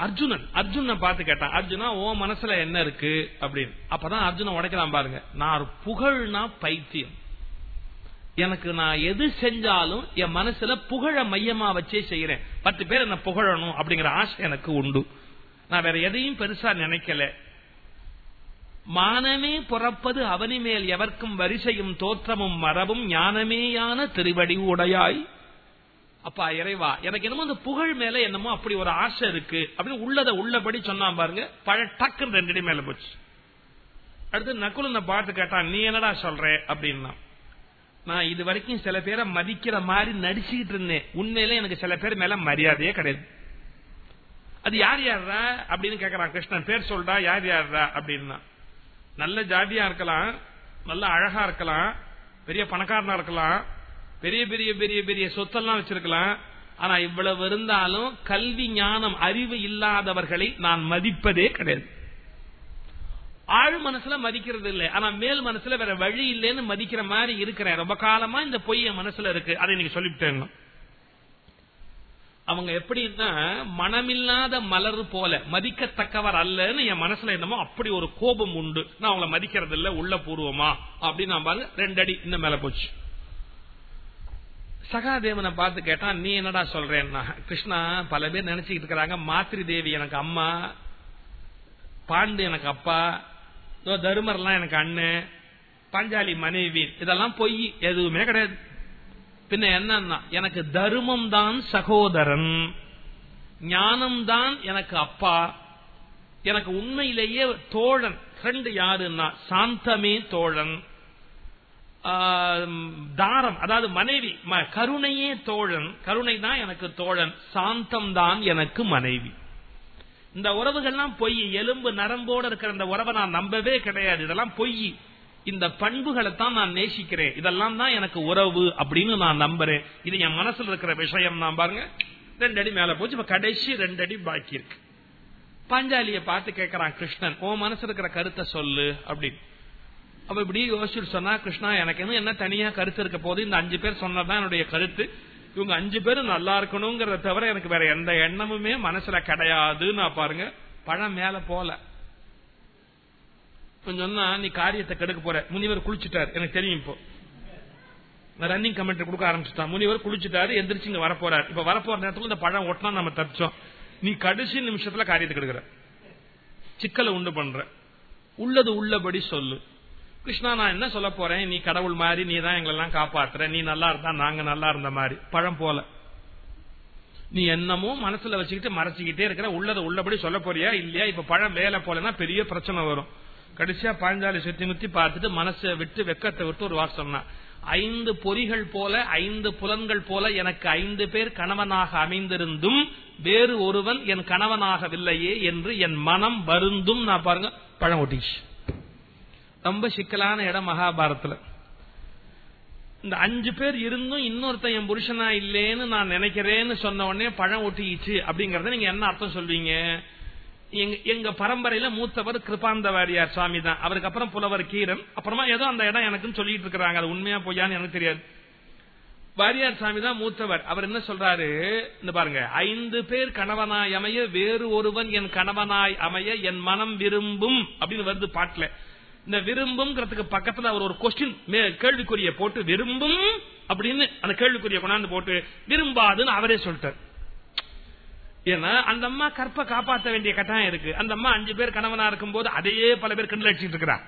அர்ஜுனன். அர்ஜுன பார்த்து கேட்டான். அர்ஜுனா ஓ மனசுல என்ன இருக்கு? அப்படின்னு. அப்பதான் அர்ஜுன உடைக்கலாம் பாருங்க. நான் புகழ்னா பைத்தியம். எனக்கு நான் எது செஞ்சாலும் என் மனசுல புகழ மையமா வச்சே செய்யறேன். பத்து பேர் என்ன புகழணும் அப்படிங்கிற ஆசை எனக்கு உண்டு. நான் வேற எதையும் பெருசா நினைக்கல. மானமே புறப்பது அவனி மேல் எவர்க்கும் வரிசையும் தோற்றமும் மரபும் ஞானமேயான திருவடி உடையாய். அப்பா இறைவா எனக்கு என்னமோ அந்த புகழ் மேல என்னமோ அப்படி ஒரு ஆசை இருக்கு. அப்படின்னு உள்ளத உள்ளபடி சொன்னா பாருங்க. பழ டக்குன்னு ரெண்டு மேல போச்சு. அடுத்து நக்குலனை பார்த்து கேட்டான் நீ என்னடா சொல்ற? அப்படின்னா நான் இது வரைக்கும் சில பேரை மதிக்கிற மாதிரி நடிச்சுக்கிட்டு இருந்தேன். உண்மையில எனக்கு சில பேர் மேல மரியாதையே கிடையாது. அது யார் யாரா அப்படின்னு கேக்குறான் கிருஷ்ணன். பேர் சொல்றா யார் யாரா அப்படின்னா நல்ல ஜாதியா இருக்கலாம் நல்ல அழகா இருக்கலாம் பெரிய பணக்காரனா இருக்கலாம் பெரிய பெரிய பெரிய பெரிய சொத்தெல்லாம் வச்சிருக்கலாம். ஆனா இவ்வளவு இருந்தாலும் கல்வி ஞானம் அறிவு இல்லாதவர்களை நான் மதிப்பதே கிடையாது. ஆழ் மனசுல மதிக்கிறது இல்லை. ஆனா மேல் மனசுல வேற வழி இல்லைன்னு மதிக்கிற மாதிரி இருக்கிறேன். ரொம்ப காலமா இந்த பொய்ய மனசுல இருக்கு. அதை நீங்க சொல்லிவிட்டேன். அவங்க எப்படின்னா மனமில்லாத மலர் போல மதிக்கத்தக்கவர் அல்லன்னு என் மனசுல என்னமோ அப்படி ஒரு கோபம் உண்டு. நான் அவங்கள மதிக்கிறது இல்ல உள்ள பூர்வமா அப்படின்னு நான் பாரு ரெண்டு அடி இந்த மேல போச்சு. சகாதேவனை பார்த்து கேட்டா நீ என்னடா சொல்றேன்னா கிருஷ்ணா பல பேர் நினைச்சுக்கிட்டு இருக்கிறாங்க மாத்ரி தேவி எனக்கு அம்மா பாண்டு எனக்கு அப்பா தருமர்லாம் எனக்கு அண்ணன் பாஞ்சாலி மனைவி இதெல்லாம் பொய் எதுவுமே கிடையாது. பின்ன என்னன்னா எனக்கு தர்மம் தான் சகோதரன் ஞானம் தான் எனக்கு அப்பா எனக்கு உண்மையிலேயே தோழன். ஃப்ரெண்ட் யாருன்னா சாந்தமே தோழன் தாரம் அதாவது மனைவி கருணையே தோழன். கருணை தான் எனக்கு தோழன் சாந்தம் தான் எனக்கு மனைவி. இந்த உறவுகள்லாம் பொய் எலும்பு நரம்போடு இருக்கிற இந்த உறவை நான் நம்பவே கிடையாது. இதெல்லாம் பொய். இந்த பண்புகளை தான் நான் நேசிக்கிறேன். இதெல்லாம் தான் எனக்கு உறவு அப்படின்னு நான் நம்புறேன். இது என் மனசுல இருக்கிற விஷயம் நான் பாருங்க. ரெண்டு அடி மேல போச்சு. இப்ப கடைசி ரெண்டு அடி பாக்கி இருக்கு. பாஞ்சாலிய பார்த்து கேட்கிறான் கிருஷ்ணன் உன் மனசு இருக்கிற கருத்தை சொல்லு அப்படின்னு. அப்ப இப்படி யோசிச்சுட்டு சொன்னா கிருஷ்ணா எனக்கு என்ன என்ன தனியா கருத்து இருக்க போது இந்த அஞ்சு பேர் சொன்னதான் என்னுடைய கருத்து. இவங்க அஞ்சு பேரும் நல்லா இருக்கணுங்கிறத தவிர எனக்கு வேற எந்த எண்ணமுமே மனசுல கிடையாதுன்னு பாருங்க பழம் மேல போல சொன்னா நீ காரியத்தை கெடுக்க போற. முனிவர் குளிச்சுட்டாரு. எனக்கு தெரியும் இப்போ. ரன்னிங் கமெண்ட் கொடுக்க ஆரம்பிச்சுட்டான். முனிவர் குளிச்சுட்டாரு எந்திரிச்சு இங்க வரப்போறாரு. இப்ப வரப்போற நேரத்துல இந்த பழம் ஒட்டினா நம்ம தப்பிச்சோம். நீ கடைசி நிமிஷத்துல காரியத்தை கெடுக்கிற. சிக்கலை உண்டு பண்ற. உள்ளது உள்ளபடி சொல்லு. கிருஷ்ணா நான் என்ன சொல்ல போறேன்? நீ கடவுள் மாதிரி நீ தான் எங்களெல்லாம் காப்பாத்துற. நீ நல்லா இருந்தா நாங்க நல்லா இருந்த மாதிரி. பழம் போல. நீ என்னமோ மனசுல வச்சுக்கிட்டு மறைச்சுக்கிட்டே இருக்கிற. உள்ளதை உள்ளபடி சொல்ல போறியா? இல்லையா? இப்ப பழம் வேலை போலன்னா பெரிய பிரச்சனை வரும். கடைசியா பாஞ்சாலி சுத்தி முத்தி பார்த்துட்டு மனசை விட்டு வெக்கத்தை விட்டு ஒரு வார்த்தை சொன்னா ஐந்து பொறிகள் போல ஐந்து புலன்கள் போல எனக்கு ஐந்து பேர் கணவனாக அமைந்திருந்தும் வேறு ஒருவன் என் கணவனாகவில்லையே என்று என் மனம் வருந்தும் நான் பாருங்க பழம் ஒட்டிச்சு ரொம்ப சிக்கலான இடம் மகாபாரத்துல. இந்த அஞ்சு பேர் இருந்தும் இன்னொருத்த என் புருஷனா இல்லேன்னு நான் நினைக்கிறேன்னு சொன்ன உடனே பழம் ஒட்டிச்சு அப்படிங்கறத நீங்க என்ன அர்த்தம் சொல்வீங்க? எங்க பரம்பரையில மூத்தவர் கிருபாந்த வாரியார் சுவாமி தான் அவருக்கு அப்புறம் புலவர் கீரன். அப்புறமா ஏதோ அந்த இடம் எனக்குன்னு சொல்லிட்டு இருக்கிறாங்க. அது உண்மையா பொய்யான்னு எனக்கு தெரியாது. வாரியார் சாமி தான் மூத்தவர். அவர் என்ன சொல்றாரு? இந்த பாருங்க. ஐந்து பேர் கணவனாய் அமைய வேறு ஒருவன் என் கணவனாய் அமைய என் மனம் விரும்பும் அப்படின்னு வருது பாட்டுல. இந்த விரும்பும்ங்கிறதுக்கு பக்கத்துல அவர் ஒரு கொஸ்டின் கேள்விக்குரிய போட்டு விரும்பும் அப்படின்னு அந்த கேள்விக்குரிய கொண்டாந்து போட்டு விரும்பாதுன்னு அவரே சொல்லிட்டார். ஏன்னா அந்த அம்மா கற்ப காப்பாற்ற வேண்டிய கட்டாயம் இருக்கு. அந்த அம்மா அஞ்சு பேர் கணவனா இருக்கும் போது அதையே பல பேர் கண்டு அடிச்சுட்டு இருக்கிறா.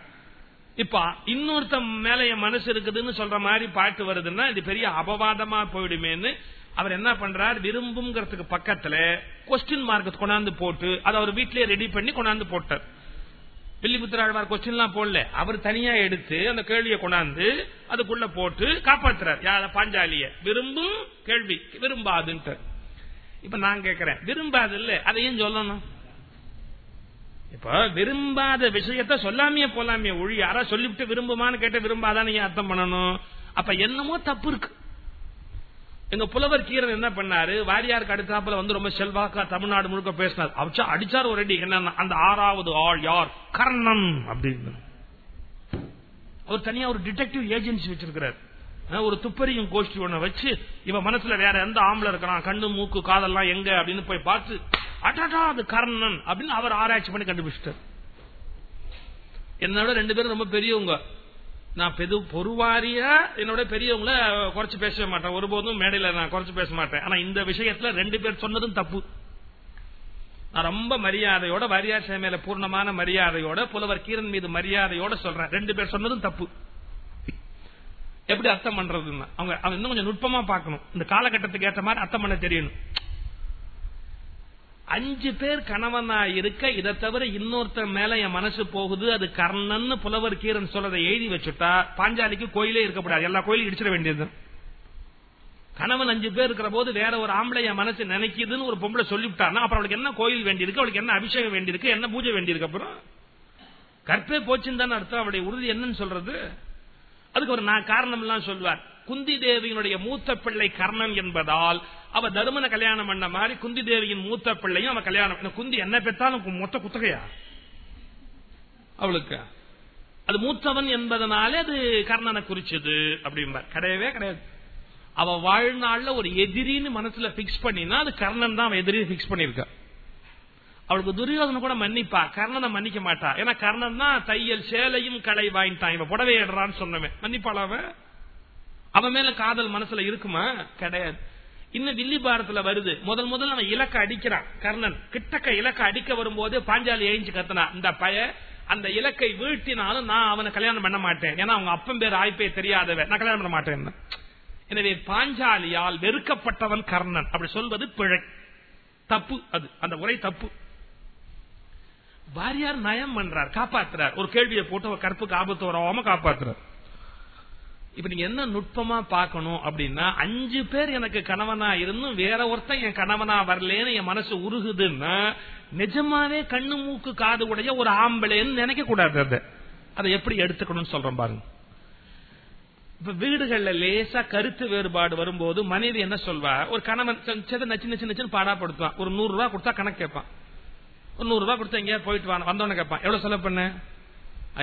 இப்ப இன்னொருத்த மேல என் மனசு இருக்குதுன்னு சொல்ற மாதிரி பாட்டு வருதுன்னா இது பெரிய அபவாதமா போயிடுமேன்னு அவர் என்ன பண்றார்? விரும்புங்கிறதுக்கு பக்கத்துல கொஸ்டின் மார்க் கொண்டாந்து போட்டு அதை அவர் வீட்லயே ரெடி பண்ணி கொண்டாந்து போட்டார். வில்லிபுத்திராழ்வார் கொஸ்டின் எல்லாம் போடல. அவர் தனியா எடுத்து அந்த கேள்வியை கொண்டாந்து அதுக்குள்ள போட்டு காப்பாத்துறார். யார? பாஞ்சாலிய. விரும்பும் கேள்வி. விரும்பாதுன்ட்டு. இப்ப நான் கேட்கிறேன் விரும்பாது இல்ல அதையும் சொல்லணும். இப்ப விரும்பாத விஷயத்த சொல்லாமையே போலாமே ஒழி யாரா சொல்லிவிட்டு விரும்புமான்னு கேட்ட விரும்பாதான் நீங்க அர்த்தம் பண்ணணும்? அப்ப என்னமோ தப்பு இருக்கு. எங்க புலவர் கீரன் என்ன பண்ணாரு? வாரியாருக்கு அடுத்தாப்புல வந்து ரொம்ப செல்வாக்கா தமிழ்நாடு முழுக்க பேசினார். அவச்சா அடிச்சார் ஒரு அடி என்ன அந்த ஆறாவது ஆள் யார்? கர்ணன் அப்படின்னு. அவர் தனியா ஒரு டிடெக்டிவ் ஏஜென்சி வச்சிருக்கிறார். ஒரு துப்பறியும் கோஷ்டி ஒண்ணு வச்சு இவ மனசுல வேற எந்த ஆம்பளை இருக்கலாம் கண்ணு மூக்கு காதெல்லாம் எங்க அப்படின்னு போய் பார்த்து அட்டாட்டா அது கர்ணன் அப்படின்னு அவர் ஆராய்ச்சி பண்ணி கண்டுபிடிச்சிட்டார். என்னோட ரெண்டு பேரும் ரொம்ப பெரியவங்க. நான் பெது பொறுவாரியா என்னோட பெரியவங்கள குறைச்சு பேச மாட்டேன். ஒருபோதும் மேடையில நான் குறைச்சு பேச மாட்டேன். ஆனா இந்த விஷயத்துல ரெண்டு பேர் சொன்னதும் தப்பு. நான் ரொம்ப மரியாதையோட வாரியார் மேல பூர்ணமான மரியாதையோட புலவர் கீரன் மீது மரியாதையோட சொல்றேன். ரெண்டு பேர் சொன்னதும் தப்பு. எப்படி அர்த்தம் பண்றதுன்னு. அவங்க அவங்க இன்னும் கொஞ்சம் நுட்பமா பார்க்கணும். இந்த காலகட்டத்துக்கு ஏற்ற மாதிரி அர்த்தம் பண்ண தெரியணும். அஞ்சு பேர் கணவனா இருக்க இதை தவிர இன்னொருத்த மேல என் மனசு போகுது அது கர்ணன் புலவர் கீரன் சொல்றதை எழுதி வச்சுட்டா பாஞ்சாலிக்கு கோயிலே இருக்கப்படாது எல்லா கோயிலும் இடிச்சிட வேண்டியது. கணவன் அஞ்சு பேர் இருக்கிற போது வேற ஒரு ஆம்பளை என் மனசு நினைக்குதுன்னு ஒரு பொம்பளை சொல்லிவிட்டான்னா அப்புறம் அவளுக்கு என்ன கோயில் வேண்டியிருக்கு அவளுக்கு என்ன அபிஷேகம் வேண்டியிருக்கு என்ன பூஜை வேண்டியிருக்கு அப்புறம்? கற்பே போச்சுன்னு தானே அர்த்தம். அவளுடைய உறுதி என்னன்னு சொல்றது? அதுக்கு ஒரு நான் காரணம் எல்லாம் சொல்வார். குந்தி தேவியினுடைய மூத்த பிள்ளை கர்ணன் என்பதால் அவ தருமனை கல்யாணம் பண்ண மாதிரி குந்தி தேவியின் மூத்த பிள்ளையும் அவ கல்யாணம் குந்தி என்ன பெற்றாலும் மொத்த குத்தகையா? அவளுக்கு. அது மூத்தவன் என்பதனாலே அது கர்ணனை குறிச்சது அப்படிம்பார். கிடையவே கிடையாது. அவ வாழ்நாள்ல ஒரு எதிரின்னு மனசுல பிக்ஸ் பண்ணினா அது கர்ணன் தான் அவன் எதிரி பிக்ஸ் பண்ணிருக்கான் அவளுக்கு துரியோதனை கூட மன்னிப்பா. கர்ணனை மன்னிக்க மாட்டா. ஏன்னா கர்ணன் தான் தையல் சேலையும் கடை வாங்கிட்டான் இவன் புடவை எடுறான்னு சொன்னவன். மன்னிப்பாள அவன் அவன் மேல காதல் மனசுல இருக்குமா? கிடையாது. இன்னும் வில்லி பாரத்துல வருது. முதல் முதல் அவன் இலக்க அடிக்கிறான். கர்ணன் கிட்டக்க இலக்க அடிக்க வரும்போது பாஞ்சாலி எழுந்து கத்தனா இந்த பய அந்த இலக்கை வீழ்த்தினாலும் நான் அவனை கல்யாணம் பண்ண மாட்டேன். ஏன்னா அவங்க அப்பன் பேர் ஆய்ப்பே தெரியாதவன். நான் கல்யாணம் பண்ண மாட்டேன். எனவே பாஞ்சாலியால் வெறுக்கப்பட்டவன் கர்ணன். அப்படி சொல்வது பிழை. தப்பு அது. அந்த உரை தப்பு. வாரியார் நயம் பண்றார் காப்பாத்துறார் ஒரு கேள்வியை போட்டு கற்புக்கு ஆபத்து வராம காப்பாத்துறார் இப்ப நீங்க என்ன நுட்பமா பாக்கணும் அப்படின்னா அஞ்சு பேர் எனக்கு கணவனா இருந்தும் வேற ஒருத்தன் என் கணவனா வரலன்னு என் மனசு உருகுதுன்னா நிஜமாவே கண்ணு மூக்கு காது உடைய ஒரு ஆம்பளைன்னு நினைக்க கூடாது அதை அதை எப்படி எடுத்துக்கணும்னு சொல்றேன் பாருங்க இப்ப வீடுகள்ல லேசா கருத்து வேறுபாடு வரும்போது மனைவி என்ன சொல்வா ஒரு கணவன் நச்சு நச்சு நச்சுன்னு பாடாப்படுத்துவான் ஒரு நூறு ரூபா கொடுத்தா கணக்கு கேட்பான் ஒரு நூறு ரூபாய் கொடுத்தா எங்கேயா போயிட்டு வாங்க வந்தவன கேட்பான். எவ்வளவு செலவு பண்ண?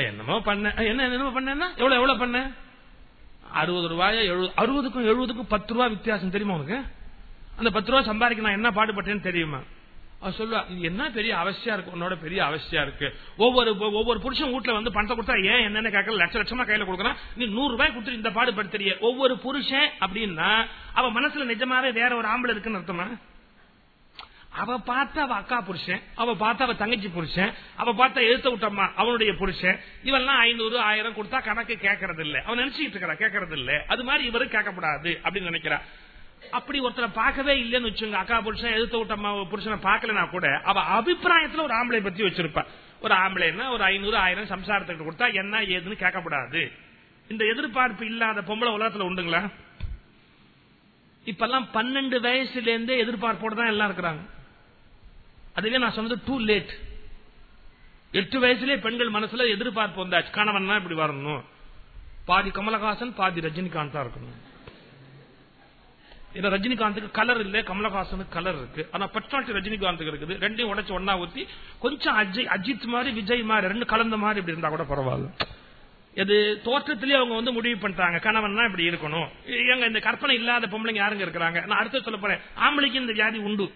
என்னமோ பண்ண. என்ன என்னமோ பண்ண எவ்வளவு எவ்வளவு பண்ண? அறுபது ரூபாய் அறுபதுக்கும் எழுபதுக்கும் பத்து ரூபாய் வித்தியாசம் தெரியுமா உனக்கு? அந்த பத்து ரூபாய் சம்பாதிக்க நான் என்ன பாடுபட்டேன்னு தெரியுமா? அவ சொல்லுவா இது என்ன பெரிய அவசியம் இருக்கு? உன்னோட பெரிய அவசியம் இருக்கு. ஒவ்வொரு ஒவ்வொரு புருஷன் வீட்டுல வந்து பணத்தை கொடுத்தா ஏன் என்னென்ன கேட்கல? லட்ச லட்சமா கையில கொடுக்கறான். நீ நூறு ரூபாய் கொடுத்து இந்த பாடுபடுத்துறிய. ஒவ்வொரு புருஷன் அப்படின்னா அவன் மனசுல நிஜமாவே வேற ஒரு ஆம்பளை இருக்குன்னு அர்த்தமா? அவ பார்த்த அவ அக்கா புருஷன் அவ பார்த்த அவ தங்கச்சி புருஷன் அவ பார்த்த எழுத்த விட்டம்மா அவனுடைய புருஷன் இவெல்லாம் ஐநூறு ஆயிரம் கொடுத்தா கணக்கு கேட்கறது இல்ல அவன் நினைச்சிட்டு இருக்கிறா கேட்கறது இல்ல அது மாதிரி இவரு கேட்கப்படாது அப்படின்னு நினைக்கிறா. அப்படி ஒருத்தரை பார்க்கவே இல்லைன்னு வச்சுங்க அக்கா புருஷன் எழுத்த விட்டம்மா புருஷனை பார்க்கலனா கூட அவ அபிப்பிராயத்துல ஒரு ஆம்பளை பத்தி வச்சிருப்பா. ஒரு ஆம்பளைன்னா ஒரு ஐநூறு ஆயிரம் சம்சாரத்துக்கு கொடுத்தா என்ன ஏதுன்னு கேட்கப்படாது இந்த எதிர்பார்ப்பு இல்லாத பொம்பளை உலகத்துல உண்டுங்களா? இப்பெல்லாம் பன்னெண்டு வயசுல இருந்தே எதிர்பார்ப்போடு தான் எல்லாம் இருக்கிறாங்க. அதுவே நான் சொன்னது டூ லேட் எட்டு வயசுலேயே பெண்கள் மனசுல எதிர்பார்ப்பு வந்தாச்சு. கணவன் இப்படி வரணும். பாதி கமலஹாசன் பாதி ரஜினிகாந்த் தான் இருக்கணும். ஏன்னா ரஜினிகாந்துக்கு கலர் இல்ல கமலஹாசனுக்கு கலர் இருக்கு. ஆனா பர்சனாலிட்டி ரஜினிகாந்துக்கு இருக்குது. ரெண்டையும் உடச்சு ஒன்னா ஊத்தி கொஞ்சம் அஜய் அஜித் மாதிரி விஜய் மாதிரி ரெண்டு கலந்த மாதிரி இப்படி இருந்தா கூட பரவாயில்ல. இது தோற்றத்திலேயே அவங்க வந்து முடிவு பண்ணிட்டாங்க. கணவன் இப்படி இருக்கணும். எங்க இந்த கற்பனை இல்லாத பொம்பளைங்க யாருங்க இருக்கிறாங்க? நான் அடுத்து சொல்ல போறேன். ஆம்பளைக்கு இந்த வியாதி உண்டு.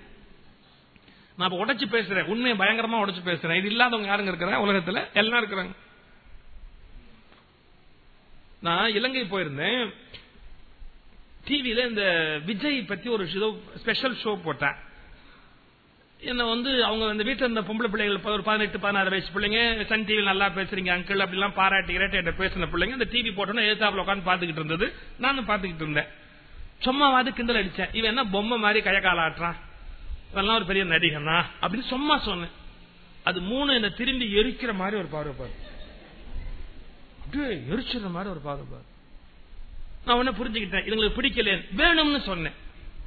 நான் உடைச்சு பேசுறேன். உண்மையை பயங்கரமா உடைச்சு பேசுறேன். இது இல்லாதவங்க யாருங்க இருக்கிறாங்க? உலகத்துல எல்லாம் இருக்கிறாங்க. நான் இலங்கை போயிருந்தேன். டிவியில இந்த விஜய் பத்தி ஒரு ஸ்பெஷல் ஷோ போட்டேன். என்ன வந்து அவங்க இந்த வீட்டில் இருந்த பொம்பளை பிள்ளைகள் ஒரு பதினெட்டு பதினாறு வயசு பிள்ளைங்க சன் டிவி நல்லா பேசுறீங்க அங்கிள் அப்படிலாம் பாராட்டி கிரேட்ட பேசின பிள்ளைங்க இந்த டிவி போட்டோன்னு எழுத்தாப்புல உட்காந்து பாத்துக்கிட்டு இருந்தது. நானும் பாத்துக்கிட்டு இருந்தேன். சும்மாவாது கிண்டல் அடிச்சேன். இவன் என்ன பொம்மை மாதிரி கையக்கால ஆட்டுறான்? இப்பெல்லாம் ஒரு பெரிய நடிகனா? அப்படின்னு சும்மா சொன்னேன். அது மூணு என்ன திரும்பி எரிக்கிற மாதிரி ஒரு பார்வை பாரு. அப்படியே எரிச்சிடுற மாதிரி ஒரு பார்வை பாரு. நான் உடனே புரிஞ்சுக்கிட்டேன். இதுங்களுக்கு பிடிக்கலேன் வேணும்னு சொன்னேன்.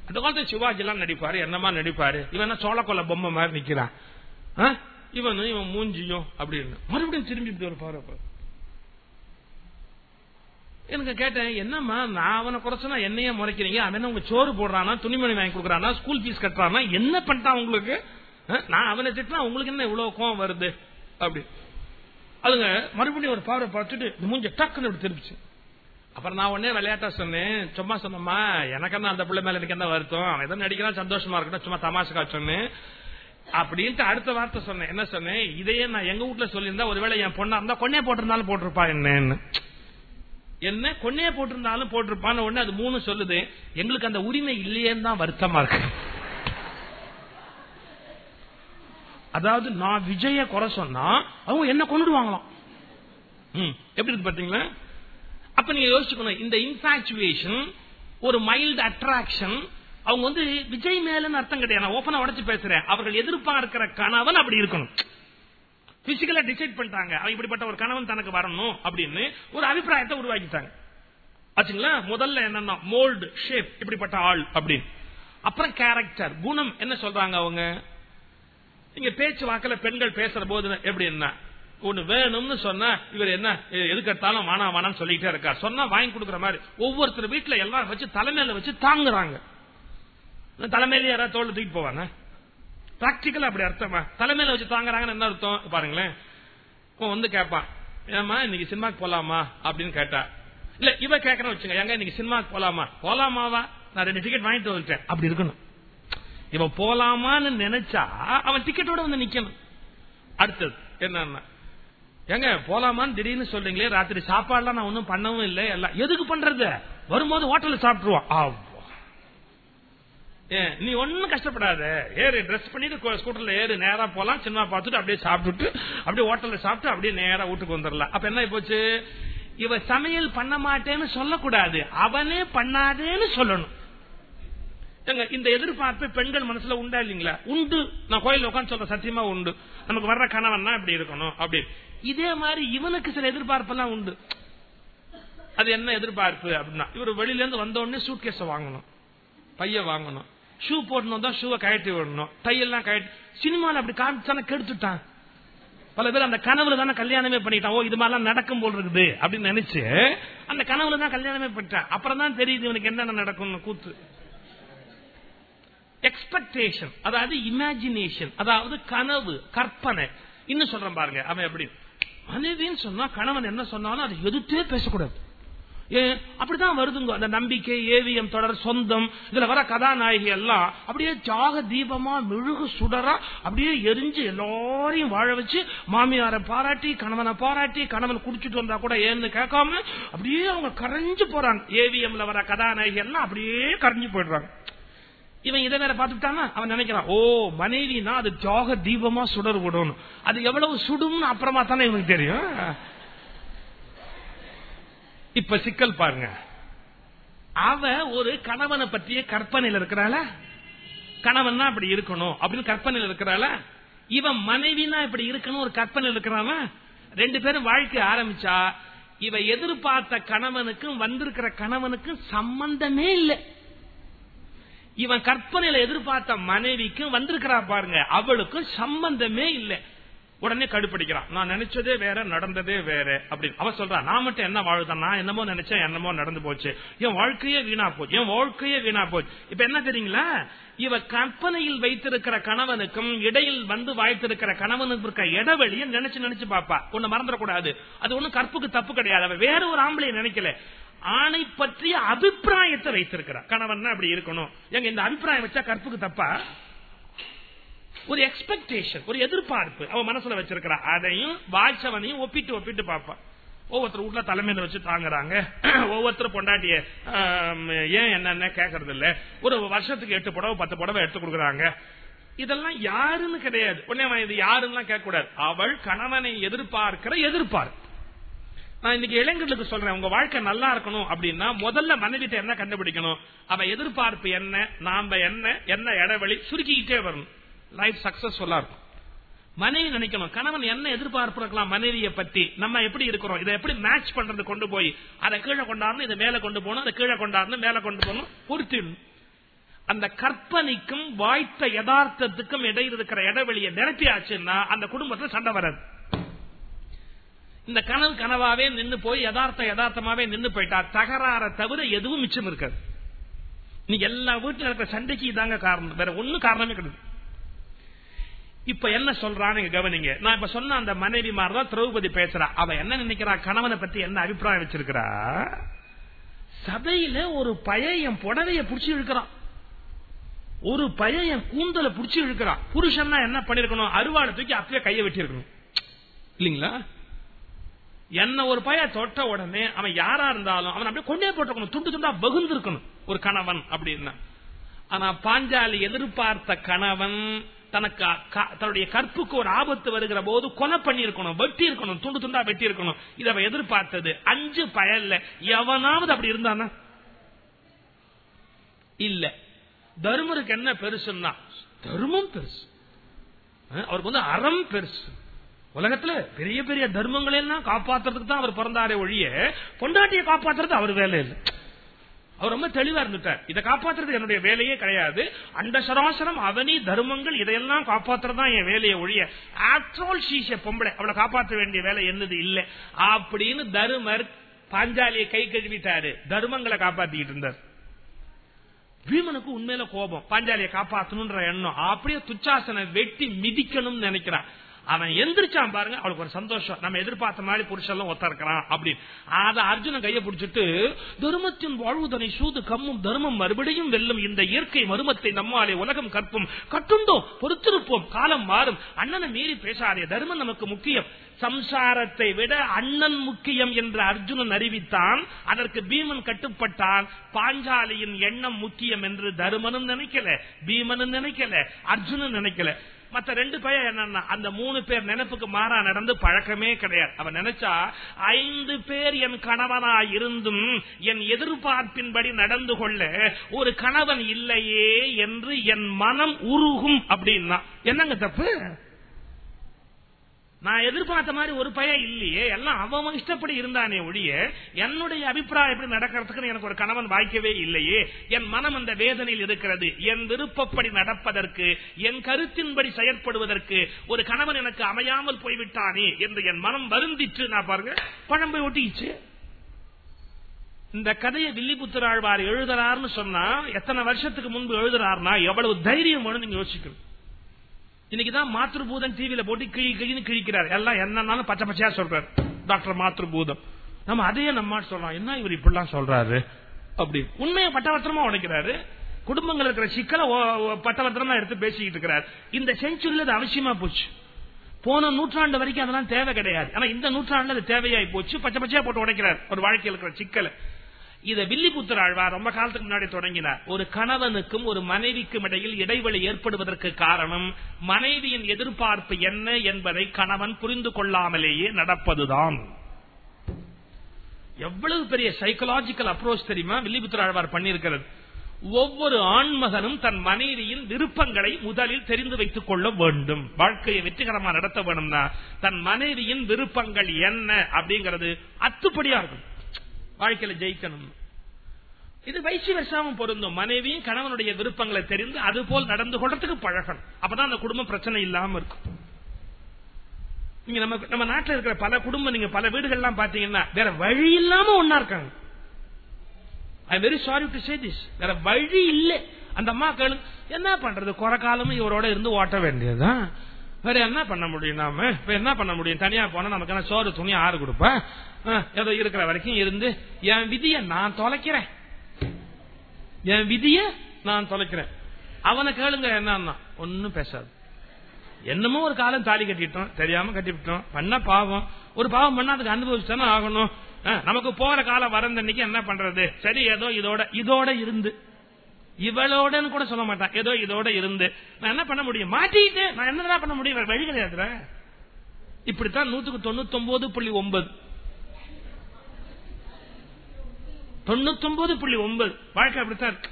அந்த காலத்துல சிவாஜி எல்லாம் நடிப்பாரு என்னமா நடிப்பாரு? இவன் சோழக்கொல்ல பொம்மை மாதிரி நிக்கிறான். இவனும் இவன் மூஞ்சியும் அப்படின்னு. மறுபடியும் திரும்பி இப்படி ஒரு பார்வை பாரு. எனக்கு கேட்டேன் என்னம்மா நான் அவனை குறைச்சனா என்னைய முறைக்கிறீங்க? அவன் உங்க சோறு போடுறானா துணிமணி வாங்கி கொடுக்குறானா ஸ்கூல் ஃபீஸ் கட்டுறானா? என்ன பண்ணிட்டான் உங்களுக்கு? நான் அவனை திட்டினா உங்களுக்கு என்ன இவ்வளவு கோவம் வருது? அப்படி. அதுங்க மறுபடியும் ஒரு பார்வை பார்த்துட்டு மூஞ்ச டக்குன்னு இப்படி திருப்பிச்சு. அப்புறம் நான் உடனே விளையாட்டா சொன்னேன் சும்மா சொன்னம்மா எனக்கு என்ன அந்த பிள்ளை மேல எனக்கு என்ன வருத்தம்? அவன் எதனா நடிக்கிறான் சந்தோஷமா இருக்கட்டும் சும்மா தமாஷுக்கா சொன்னேன் அப்படின்ட்டு அடுத்த வார்த்தை சொன்னேன். என்ன சொன்னேன்? இதையே நான் எங்க வீட்டுல சொல்லியிருந்தா ஒருவேளை என் பொண்ணா இருந்தா கொன்னே போட்டிருந்தாலும் போட்டிருப்பா என்னன்னு. என்ன கொன்னே போட்டிருந்தாலும் போட்டிருப்பான்னு ஒண்ணு அது மூணு சொல்லுது. எங்களுக்கு அந்த உரிமை இல்லையேன்னு தான் வருத்தமா இருக்கு. அதாவது நான் விஜய குறை சொன்னா அவங்க என்ன கொண்டுடுவாங்களாம் எப்படி இருக்கு பாத்தீங்களா? அப்ப நீங்க யோசிச்சுக்கணும் இந்த இன்ஃபாக்சுவேஷன் ஒரு மைல்டு அட்ராக்ஷன் அவங்க வந்து விஜய் மேலன்னு அர்த்தம் கிடையாது. நான் ஓப்பனா உடச்சு பேசுறேன். அவர்கள் எதிர்பார்க்கிற கணவன் அப்படி இருக்கணும். பிசிக்கலா டிசைட் பண்ணிட்டாங்க. அவன் இப்படிப்பட்ட ஒரு கணவன் தனக்கு வரணும் அப்படின்னு ஒரு அபிப்பிராயத்தை உருவாக்கிட்டாங்க. ஆச்சுங்களா? முதல்ல என்னன்னா மோல்டு ஷேப் இப்படிப்பட்ட ஆள் அப்படின்னு. அப்புறம் கேரக்டர் குணம் என்ன சொல்றாங்க அவங்க? இங்க பேச்சு வாக்கில் பெண்கள் பேசுற போது எப்படி என்ன? ஒண்ணு வேணும்னு சொன்னா இவர் என்ன எதுக்கெடுத்தாலும் வானா வானான்னு சொல்லிட்டே இருக்கார். சொன்னா வாங்கி கொடுக்குற மாதிரி. ஒவ்வொருத்தர் வீட்டுல எல்லாரும் வச்சு தலைமையில வச்சு தாங்குறாங்க. தலைமையில யாராவது தோல் தூக்கி போவாங்க பிராக்டிக்கல் அப்படி அர்த்தமா? தலைமையில வச்சு தாங்குறாங்கன்னு என்ன அர்த்தம்? பாருங்களேன். வந்து கேட்பான் ஏமா இன்னைக்கு சினிமாக்கு போலாமா? அப்படின்னு கேட்டா இல்ல இவ கேட்கறேன் வச்சுங்க. எங்க இன்னைக்கு சினிமாக்கு போலாமா? போலாமாவா? நான் ரெண்டு டிக்கெட் வாங்கிட்டு வந்துட்டேன். அப்படி இருக்கணும். இவன் போலாமான்னு நினைச்சா அவன் டிக்கெட்டோட வந்து நிக்கணும். அடுத்தது என்னன்னா எங்க போலாமான்னு திடீர்னு சொல்றீங்களே ராத்திரி சாப்பாடுலாம் நான் ஒன்னும் பண்ணவும் இல்லை எல்லாம் எதுக்கு பண்றது? வரும்போது ஹோட்டல்ல சாப்பிட்டுருவான் நீ ஒன்னும் கஷ்டப்படாத. ஏறு ட்ரெஸ் பண்ணிட்டு ஸ்கூட்டர்ல ஏறு நேரா போலாம் சினிமா பார்த்துட்டு அப்படியே சாப்பிட்டுட்டு அப்படியே ஹோட்டல்ல சாப்பிட்டு அப்படியே நேரா வீட்டுக்கு வந்துடலாம் அப்ப என்ன போச்சு? இவ சமையல் பண்ண மாட்டேன்னு சொல்லக்கூடாது. அவனே பண்ணாதேன்னு சொல்லணும். இந்த எதிர்பார்ப்பு பெண்கள் மனசுல உண்டா இல்லீங்களா? உண்டு. நான் கோயில் உட்காந்து சொல்ற சத்தியமா உண்டு. நமக்கு வர்ற கணவன் இப்படி இருக்கணும் அப்படி. இதே மாதிரி இவனுக்கு சில எதிர்பார்ப்பு எல்லாம் உண்டு. அது என்ன எதிர்பார்ப்பு அப்படின்னா இவர் வெளியில இருந்து வந்த உடனே சூட்கேஸ வாங்கணும். பைய வாங்கணும். ஷூ போடணும் தான் ஷூவை கழட்டி விடணும். டையெல்லாம் கழட்டி சினிமாவில் அப்படி காமிச்சான கெடுத்துட்டான். பல பேர் அந்த கனவுல தானே கல்யாணமே பண்ணிட்டான். ஓ இது மாதிரிலாம் நடக்கும் போல் இருக்குது அப்படின்னு நினைச்சு அந்த கனவுல தான் கல்யாணமே பண்ணிட்டான். அப்புறம் தான் தெரியுது இவனுக்கு என்னென்ன நடக்கும் கூத்து. எக்ஸ்பெக்டேஷன் அதாவது இமேஜினேஷன் அதாவது கனவு கற்பனை. இன்னும் சொல்றேன் பாருங்க அவன் எப்படி? மனைவின்னு சொன்னா கணவன் என்ன சொன்னாலும் அதை எதிர்த்தே பேசக்கூடாது. அப்படிதான் வருதுங்க. அந்த நம்பிக்கை ஏவிஎம் தொடர் சொந்தம் இதுல வர கதாநாயகி எல்லாம் அப்படியே தியாக தீபமா மெழுகு சுடரா அப்படியே எரிஞ்சு எல்லாரையும் வாழ வச்சு மாமியாரை பாராட்டி கணவனை பாராட்டி கணவன் குடிச்சிட்டு வந்தா கூட ஏன்னு கேட்காம அப்படியே அவங்க கரைஞ்சு போறாங்க. ஏவிஎம்ல வர கதாநாயகி எல்லாம் அப்படியே கரைஞ்சு போயிடுறாங்க. இவன் இதை வேற பார்த்துட்டானா அவன் நினைக்கிறான் ஓ மனைவினா அது தியாக தீபமா சுடர் விடணும் அது எவ்வளவு சுடும்னு அப்புறமா தானே இவனுக்கு தெரியும். இப்ப சிக்கல் பாருங்க. அவ ஒரு கணவனை பற்றிய கற்பனையில் இருக்கிறாள? கணவன் அப்படி இருக்கணும். அப்படின்னு கற்பனையில் இருக்கிறாள? இவன் மனைவினா இப்படி இருக்கணும் ஒரு கற்பனை இருக்கிறான்? ரெண்டு பேரும் வாழ்க்கை ஆரம்பிச்சா இவ எதிர்பார்த்த கணவனுக்கும் வந்திருக்கிற கணவனுக்கும் சம்பந்தமே இல்லை. இவன் கற்பனையில எதிர்பார்த்த மனைவிக்கும் வந்திருக்கிறா பாருங்க. அவளுக்கும் சம்பந்தமே இல்லை. உடனே கடுப்படிக்கிறான். நான் நினைச்சதே வேற நடந்ததே வேற அப்படின்னு. அவ சொல்றா நான் மட்டும் என்ன வாழ்தான் நான் என்னமோ நினைச்சேன் என்னமோ நடந்து போச்சு. என் வாழ்க்கையே வீணா போச்சு. என் வாழ்க்கையே வீணா போச்சு. இப்ப என்ன தெரியுங்களா? இவ கற்பனையில் வைத்திருக்கிற கணவனுக்கும் இடையில் வந்து வாய்த்திருக்கிற கணவனுக்கு இருக்க இடைவெளியை நினைச்சு நினைச்சு பாப்பா ஒண்ணு மறந்துடக்கூடாது. அது ஒண்ணும் கற்புக்கு தப்பு கிடையாது. அவ வேற ஒரு ஆம்பளைய நினைக்கல. ஆணை பற்றிய அபிப்பிராயத்தை வைத்திருக்கிறார் கணவன் அப்படி இருக்கணும். எங்க இந்த அபிப்பிராயம் வச்சா கற்புக்கு தப்பா? ஒரு எக்ஸ்பெக்டேஷன் ஒரு எதிர்பார்ப்பு. அவ மனசுல வச்சிருக்கிறா. அதையும் வாய்ச்சவனையும் ஒப்பிட்டு ஒப்பிட்டு பார்ப்பான். ஒவ்வொருத்தர் வீட்டுல தலைமையில வச்சு தாங்குறாங்க. ஒவ்வொருத்தர் பொண்டாட்டிய ஏன் என்னென்ன கேட்கறது இல்ல. ஒரு வருஷத்துக்கு எட்டு புடவை பத்து புடவை எடுத்து கொடுக்குறாங்க. இதெல்லாம் யாருன்னு கிடையாது. உடனே இது யாருன்னு கேட்க கூடாது அவள் கணவனை எதிர்பார்க்கிற எதிர்பார்ப்பு. நான் இன்னைக்கு இளைஞர்களுக்கு சொல்றேன் உங்க வாழ்க்கை நல்லா இருக்கணும் அப்படின்னா முதல்ல மனைவிட்ட என்ன கண்டுபிடிக்கணும்? அவ எதிர்பார்ப்பு என்ன நாம என்ன என்ன இடைவெளி? சுருக்கிக்கிட்டே வரணும். லைஃப் சக்சஸ்ஃபுல்லா இருக்கும். மனைவி நினைக்கணும் கணவன் என்ன எதிர்பார்ப்பு இருக்கலாம் மனைவியை பத்தி? நம்ம எப்படி இருக்கிறோம்? இதை எப்படி மேட்ச் பண்றது கொண்டு போய்? அதை கீழே கொண்டாடணும் இதை மேல கொண்டு போகணும் அதை கீழே கொண்டாடணும் மேல கொண்டு போகணும் பொருத்திடணும். அந்த கற்பனைக்கும் வாய்த்த யதார்த்தத்துக்கும் இடையில் இருக்கிற இடைவெளியை நிரப்பியாச்சுன்னா அந்த குடும்பத்தில் சண்டை வராது. இந்த கனவு கனவாவே நின்று போய் யதார்த்த யதார்த்தமாவே நின்று போயிட்டா தகராற தவிர எதுவும் மிச்சம் இருக்காது. நீ எல்லா வீட்டில் இருக்கிற சண்டைக்கு இதாங்க காரணம். வேற ஒன்னும் காரணமே கிடையாது. இப்ப என்ன சொல்றான்னு கவனிங்க. நான் இப்ப சொன்ன அந்த மனைவி மாதிரிதான் திரௌபதி பேசுறா. அவ என்ன நினைக்கிறா? கணவனை பத்தி என்ன அபிப்பிராயம் வச்சிருக்கிறா? சபையில ஒரு பழைய என் புடவைய புடிச்சு இழுக்கிறான் ஒரு பையன் என் கூந்தலை புடிச்சு இழுக்கிறான் புருஷன்னா என்ன பண்ணிருக்கணும்? அருவாளை தூக்கி அப்பயே கையை வெட்டிருக்கணும் இல்லீங்களா? என்ன ஒரு பைய தொட்ட உடனே அவன் யாரா இருந்தாலும் அவன் அப்படியே கொண்டே போட்டுக்கணும் துண்டு துண்டா பகுந்து இருக்கணும் ஒரு கணவன் அப்படின்னா. ஆனா பாஞ்சாலி எதிர்பார்த்த கணவன் தனக்கு தன்னுடைய கற்புக்கு ஒரு ஆபத்து வருகிற போது கொலை பண்ணிருக்கணும் வெட்டி இருக்கணும் துண்டு துண்டா வெட்டி இருக்கணும் இதை எதிர்பார்த்தது. அஞ்சு பயல்ல. எவனாவது அப்படி இருந்தானா? இல்ல. தர்மருக்கு என்ன பெருசுன்னா தர்மம் பெருசு. அவருக்கு வந்து அறம் பெருசு. உலகத்துல பெரிய பெரிய தர்மங்களை எல்லாம் காப்பாத்துறதுக்கு தான் அவர் பிறந்தாரே ஒழிய பொண்டாட்டியை காப்பாத்துறது அவர் வேலை இல்லை அவர் ரொம்ப தெளிவா இருந்துட்டார். இதை காப்பாத்துறது என்னுடைய வேலையே கிடையாது. அண்ட சராசரம் அவனி தர்மங்கள் இதையெல்லாம் காப்பாத்துறது தான் என் வேலையை ஒழிய ஆட்ரோல் சீச பொம்பளை. அவளை காப்பாற்ற வேண்டிய வேலை என்னது? இல்லை. அப்படின்னு தருமர் பாஞ்சாலியை கை கழுவிட்டாரு. தர்மங்களை காப்பாத்திக்கிட்டு இருந்தார். பீமனுக்கு உண்மையில கோபம். பாஞ்சாலியை காப்பாத்தணும்ன்ற எண்ணம். அப்படியே துச்சாசனை வெட்டி மிதிக்கணும்னு நினைக்கிறான். அவன் எந்திரிச்சான் பாருங்க அவளுக்கு ஒரு சந்தோஷம். நம்ம எதிர்பார்த்த மாதிரி புருஷெல்லாம் ஒத்த இருக்கிறான் அப்படின்னு அத அர்ஜுனன் கையை பிடிச்சிட்டு தர்மத்தின் வாழ்வுதனை சூது கம்மும் தர்மம் மறுபடியும் வெல்லும். இந்த இயற்கை மருமத்தை நம்மாலே உலகம் கற்பும். கட்டுண்டோம் பொறுத்திருப்போம். காலம் மாறும். அண்ணனை மீறி பேசாதே. தர்மம் நமக்கு முக்கியம். சம்சாரத்தை விட அண்ணன் முக்கியம் என்று அர்ஜுனன் அறிவித்தான். அதற்கு பீமன் கட்டுப்பட்டான். பாஞ்சாலியின் எண்ணம் முக்கியம் என்று தருமனும் நினைக்கல பீமனும் நினைக்கல அர்ஜுனன் நினைக்கல. மத்த ரெண்டு பேர் என்னன்னா அந்த மூணு பேர் நினைப்புக்கு மாறா நடந்து பழக்கமே கிடையாது. அவன் நினைச்சா ஐந்து பேர் என் கணவனா இருந்தும் என் எதிர்பார்ப்பின்படி நடந்து கொள்ள ஒரு கணவன் இல்லையே என்று என் மனம் உருகும் அப்படின்னா. என்னங்க தப்பு? நான் எதிர்பார்த்த மாதிரி ஒரு பையன் இல்லையே. எல்லாம் அவன் இஷ்டப்படி இருந்தானே ஒழிய என்னுடைய அபிப்பிராயம் எப்படி நடக்கிறதுக்குன்னு எனக்கு ஒரு கணவன் வாய்க்கவே இல்லையே. என் மனம் அந்த வேதனையில் இருக்கிறது. என் விருப்பப்படி நடப்பதற்கு என் கருத்தின்படி செயற்படுவதற்கு ஒரு கணவன் எனக்கு அமையாமல் போய்விட்டானே என்று என் மனம் வருந்திட்டு நான் பாருங்க பழம்பை ஒட்டிச்சு இந்த கதையை வில்லிபுத்திராழ்வார் எழுதுறாருன்னு சொன்னா எத்தனை வருஷத்துக்கு முன்பு எழுதுறாருன்னா எவ்வளவு தைரியம் வேணும் நீங்க யோசிக்கணும். இன்னைக்குதான் மாத்திருபூதம் டிவியில போட்டு கிழி கிழின்னு கிழிக்கிறார். எல்லாம் என்னன்னாலும் பச்சை பச்சையா சொல்றாரு. டாக்டர் மாத்திருபூதம் நம்ம அதையே நம்ம சொல்றோம் என்ன இவர் இப்படிலாம் சொல்றாரு? அப்படி. உண்மையை பட்டவத்திரமா உடைக்கிறாரு. குடும்பங்கள் இருக்கிற சிக்கலை பட்டவத்திரமா எடுத்து பேசிக்கிட்டு இருக்கிறார். இந்த செஞ்சுரியில் அது அவசியமா போச்சு. போன நூற்றாண்டு வரைக்கும் அதெல்லாம் தேவை கிடையாது. ஆனா இந்த நூற்றாண்டு அது தேவையாய் போச்சு. பச்சை பச்சையா போட்டு உடைக்கிறார். ஒரு வாழ்க்கையில் இருக்கிற சிக்கலை. இத வில்லிபுத்தர் ஆழ்வார் ரொம்ப காலத்துக்கு முன்னாடி தொடங்கினார். ஒரு கணவனுக்கும் ஒரு மனைவிக்கும் இடையில் இடைவெளி ஏற்படுவதற்கு காரணம் மனைவியின் எதிர்பார்ப்பு என்ன என்பதை கணவன் புரிந்து கொள்ளாமலேயே நடப்பதுதான். எவ்வளவு பெரிய சைக்கலாஜிக்கல் அப்ரோச் தெரியுமா? வில்லிபுத்தர் ஆழ்வார் பண்ணியிருக்கிறது. ஒவ்வொரு ஆண்மகனும் தன் மனைவியின் விருப்பங்களை முதலில் தெரிந்து வைத்துக் கொள்ள வேண்டும். வாழ்க்கையை வெற்றிகரமாக நடத்த வேணும்னா தன் மனைவியின் விருப்பங்கள் என்ன அப்படிங்கிறது அத்துப்படியா இருக்கும் வாழ்க்கையில ஜெயிக்கணும். இது வயசு வருஷமும் பொருந்தும். மனைவியும் கணவனுடைய விருப்பங்களை தெரிந்து அது போல் நடந்து கொள்றதுக்கு பழகணும். அப்பதான் அந்த குடும்பம் பிரச்சனை இல்லாம இருக்கும். நீங்க நம்ம நம்ம நாட்டில் இருக்கிற பல குடும்பம் நீங்க பல வீடுகள்லாம் பாத்தீங்கன்னா வேற வழி இல்லாம ஒன்னா இருக்காங்க. I very sorry to say this வேற வழி இல்லை. அந்த அம்மா கேளு என்ன பண்றது? குறை காலமும் இவரோட இருந்து ஓட்ட வேண்டியதுதான். வேற என்ன பண்ண முடியும் நாம? இப்ப என்ன பண்ண முடியும்? தனியா போனா நமக்கு என்ன சோறு துணி ஆறு கொடுப்பேன். ஏதோ இருக்கிற வரைக்கும் இருந்து என் விதிய நான் தொலைக்கிறேன். என் விதிய நான் தொலைக்கிறேன். அவனை கேளுங்க என்னன்னா ஒன்னும் பேசாது. என்னமோ ஒரு காலம் தாலி கட்டிட்டோம் தெரியாம கட்டிவிட்டோம். பண்ண பாவம். ஒரு பாவம் பண்ணா அதுக்கு அனுபவிச்சுதானே ஆகணும். நமக்கு போற காலம் வரந்தன்னைக்கு என்ன பண்றது? சரி ஏதோ இதோட இதோட இருந்து. இவளோடன்னு கூட சொல்ல மாட்டான். ஏதோ இதோட இருந்து. நான் என்ன பண்ண முடியும்? மாட்டிட்டு நான் என்னதான் பண்ண முடியும்? வழி கிடையாது இப்படித்தான் நூத்துக்கு தொண்ணூத்தி ஒன்பது புள்ளி ஒன்பது. தொண்ணூத்தி ஒன்பது புள்ளி ஒன்பது. வாழ்க்கை அப்படித்தான் இருக்கு.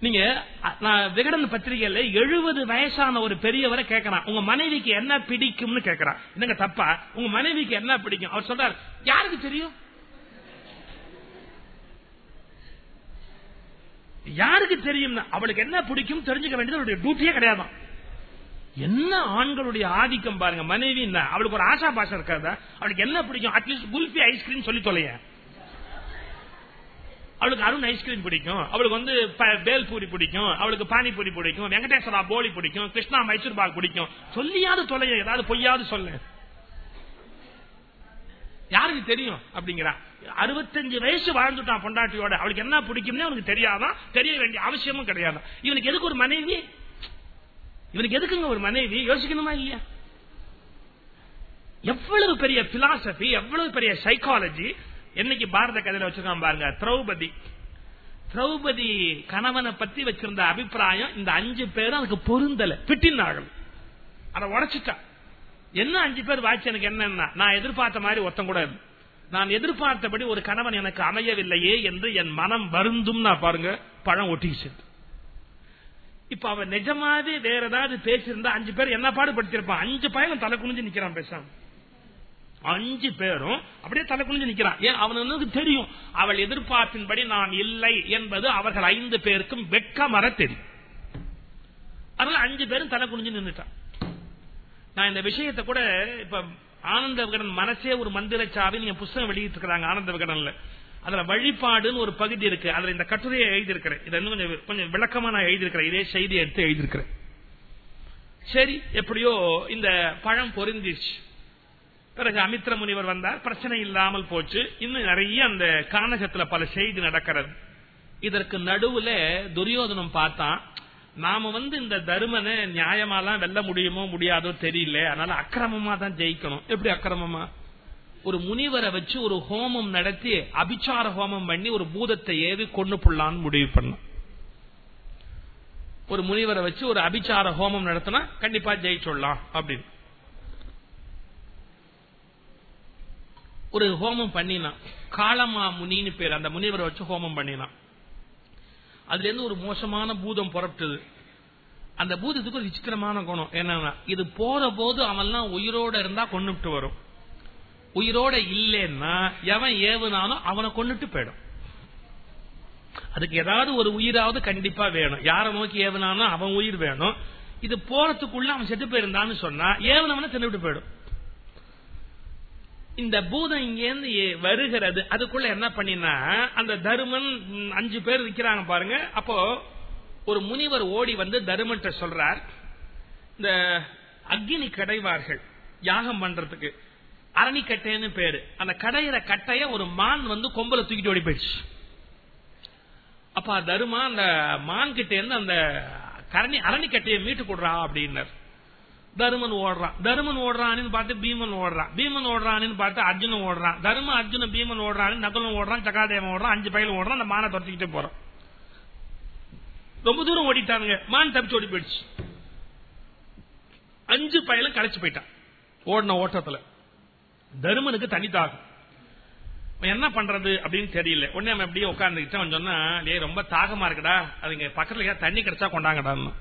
நீங்க நான் விகடன் பத்திரிகையில எழுபது வயசான ஒரு பெரியவரை கேட்கறான். உங்க மனைவிக்கு என்ன பிடிக்கும்னு கேட்கறான். என்னங்க தப்பா? உங்க மனைவிக்கு என்ன பிடிக்கும்? அவர் சொல்றாரு யாருக்கு தெரியும்? யாருக்கு தெரியும் அவளுக்கு என்ன பிடிக்கும் தெரிஞ்சுக்க வேண்டியது அவருடைய டியூட்டியே கிடையாது என்ன ஆண்களுடைய ஆதிக்கம் பாருங்க மனைவி அவளுக்கு ஒரு ஆசா பாஷா இருக்காதா? அவளுக்கு என்ன பிடிக்கும்? அட்லீஸ்ட் குல்பி ஐஸ்கிரீம் சொல்லி தொலைய. அவளுக்கு அருண் ஐஸ்கிரீம் பிடிக்கும். அவளுக்கு வந்து பேல்பூரி பிடிக்கும். அவளுக்கு பானிபூரி பிடிக்கும். வெங்கடேஸ்வரா போலி பிடிக்கும். கிருஷ்ணா மைசூர் பாக் பிடிக்கும். சொல்லியாவது தொலைய ஏதாவது பொய்யாவது சொல்லு. யாருக்கு தெரியும்? அப்படிங்கிறா. அறுபத்தஞ்சு வயசு வாழ்ந்துட்டான் பொண்டாட்டியோட. அவளுக்கு என்ன பிடிக்கும்னு அவனுக்கு தெரியாதான் தெரிய வேண்டிய அவசியமும் கிடையாது? இவனுக்கு எதுக்கு ஒரு மனைவி? இவனுக்கு எதுக்குங்க ஒரு மனைவி? யோசிக்கணுமா இல்லையா? எவ்வளவு பெரிய பிலாசபி எவ்வளவு பெரிய சைக்காலஜி என்னைக்கு பாரத கதையில வச்சிருக்கான் பாருங்க திரௌபதி. திரௌபதி கணவனை பத்தி வச்சிருந்த அபிப்பிராயம் இந்த அஞ்சு பேரும் அதுக்கு பொருந்தல. பிட்டினார்கள். அதை உடைச்சிட்டா என்ன அஞ்சு பேர் வாய்ச்சி எனக்கு என்னன்னா நான் எதிர்பார்த்த மாதிரி ஒருத்தம் கூட நான் எதிர்பார்த்தபடி ஒரு கணவன் எனக்கு அமையவில்லையே என்று என் மனம் வருந்தும் நான் பாருங்க பழம் ஒட்டிக்கிச்சு. இப்ப அவன் நிஜமாவே வேற ஏதாவது பேசியிருந்தா அஞ்சு பேர் என்ன பாடுபடுத்திருப்பான் அஞ்சு பையன் தலை குனிஞ்சு நிக்கிறான் பேசாம. அஞ்சு பேரும் அப்படியே தலை குனிஞ்சு நிக்கிறான். ஏன்? அவனுக்கு தெரியும்? அவள் எதிர்பார்ப்பின்படி நான் இல்லை என்பது அவர்கள் ஐந்து பேருக்கும் வெக்கமர தெரியும். அதனால அஞ்சு பேரும் தலை குனிஞ்சு நின்றுட்டான். நான் இந்த விஷயத்தை கூட இப்ப ஆனந்த விகடன் மனசே ஒரு மந்திர சாவி நீங்க புஸ்தகம் வெளியிட்டு இருக்கிறாங்க ஆனந்த விகடன்ல. அதுல வழிபாடுன்னு ஒரு பகுதி இருக்கு. அதுல இந்த கட்டுரையை எழுதியிருக்கிறேன். இதை இன்னும் கொஞ்சம் கொஞ்சம் விளக்கமா நான் எழுதியிருக்கிறேன். இதே செய்தியை எடுத்து எழுதியிருக்கிறேன். சரி எப்படியோ இந்த பழம் பொருந்திச்சு பிறகு அமித்ர முனிவர் வந்தார். பிரச்சனை இல்லாமல் போச்சு. இன்னும் நிறைய அந்த கானகத்துல பல செய்தி நடக்கிறது. இதற்கு நடுவுல துரியோதனம் பார்த்தான். நாம வந்து இந்த தருமனை நியாயமாலாம் வெல்ல முடியுமோ முடியாதோ தெரியல. அதனால அக்கிரமமா தான் ஜெயிக்கணும். எப்படி அக்கிரமமா? ஒரு முனிவரை வச்சு ஒரு ஹோமம் நடத்தி அபிச்சார ஹோமம் பண்ணி ஒரு பூதத்தை ஏவி கொண்டு புள்ளான்னு முடிவு பண்ணும். ஒரு முனிவரை வச்சு ஒரு அபிச்சார ஹோமம் நடத்தினா கண்டிப்பா ஜெயிச்சுடலாம் அப்படின்னு. ஒரு ஹோமம் பண்ணினான் காளமா முனின்னு பேர் அந்த முனிவரை வச்சு ஹோமம் பண்ணினான் அதுல இருந்து ஒரு மோசமான பூதம் புறப்பட்டது. அந்த பூதத்துக்கு ஒரு விசித்திரமான குணம். என்னன்னா இது போற போது அவன்லாம் உயிரோட இருந்தா கொண்டுட்டு வரும். உயிரோட இல்லைன்னா எவன் ஏவுனாலும் அவனை கொண்டுட்டு போயிடும். அதுக்கு ஏதாவது ஒரு உயிராவது கண்டிப்பா வேணும். யார நோக்கி ஏவனானோ அவன் உயிர் வேணும். இது போறதுக்குள்ள அவன் செத்து போயிருந்தான்னு சொன்னா ஏவனவன தின்னுட்டு போயிடும். இந்த பூதம் இங்கேருந்து வருகிறது. அதுக்குள்ள என்ன பண்ணினா அந்த தருமன் அஞ்சு பேர் இருக்கிறாங்க பாருங்க. அப்போ ஒரு முனிவர் ஓடி வந்து தருமன் சொல்றார் இந்த அக்னி கடைவார்கள் யாகம் பண்றதுக்கு. அரணிக்கட்டைன்னு பேரு. அந்த கடையிற கட்டைய ஒரு மான் வந்து கொம்பல தூக்கிட்டு ஓடி போயிடுச்சு. அப்ப தருமா அந்த மான் கிட்ட இருந்து அந்த கரணி அரணிக்கட்டையை மீட்டு கொடுறா அப்படின்னார். தருமன் ஓடுறான். தருமன் ஓடுறான்னு பார்த்து பீமன் ஓடுறான். பீமன் ஓடுறான்னு பார்த்து அர்ஜுனன் ஓடுறான். தரும அர்ஜுன பீமன் ஓடுறான்னு நகுலம் ஓடுறான் சகாதேவன் ஓடுறான் அஞ்சு பயில் ஓடுறான் அந்த மானை துரத்திக்கிட்டே போறான். ரொம்ப தூரம் ஓடிட்டானுங்க. மான் தப்பிச்சு ஓடி போயிடுச்சு. அஞ்சு பயலும் களைச்சு போயிட்டான். ஓடின ஓட்டத்துல. தருமனுக்கு தனித்தாகும். என்ன பண்றது அப்படின்னு தெரியல. உடனே அவன் எப்படியும் உட்காந்துக்கிட்டு அவன் சொன்னா டே ரொம்ப தாகமா இருக்குடா. அதுங்க பக்கத்துல தண்ணி கிடைச்சா கொண்டாங்கடான்னு.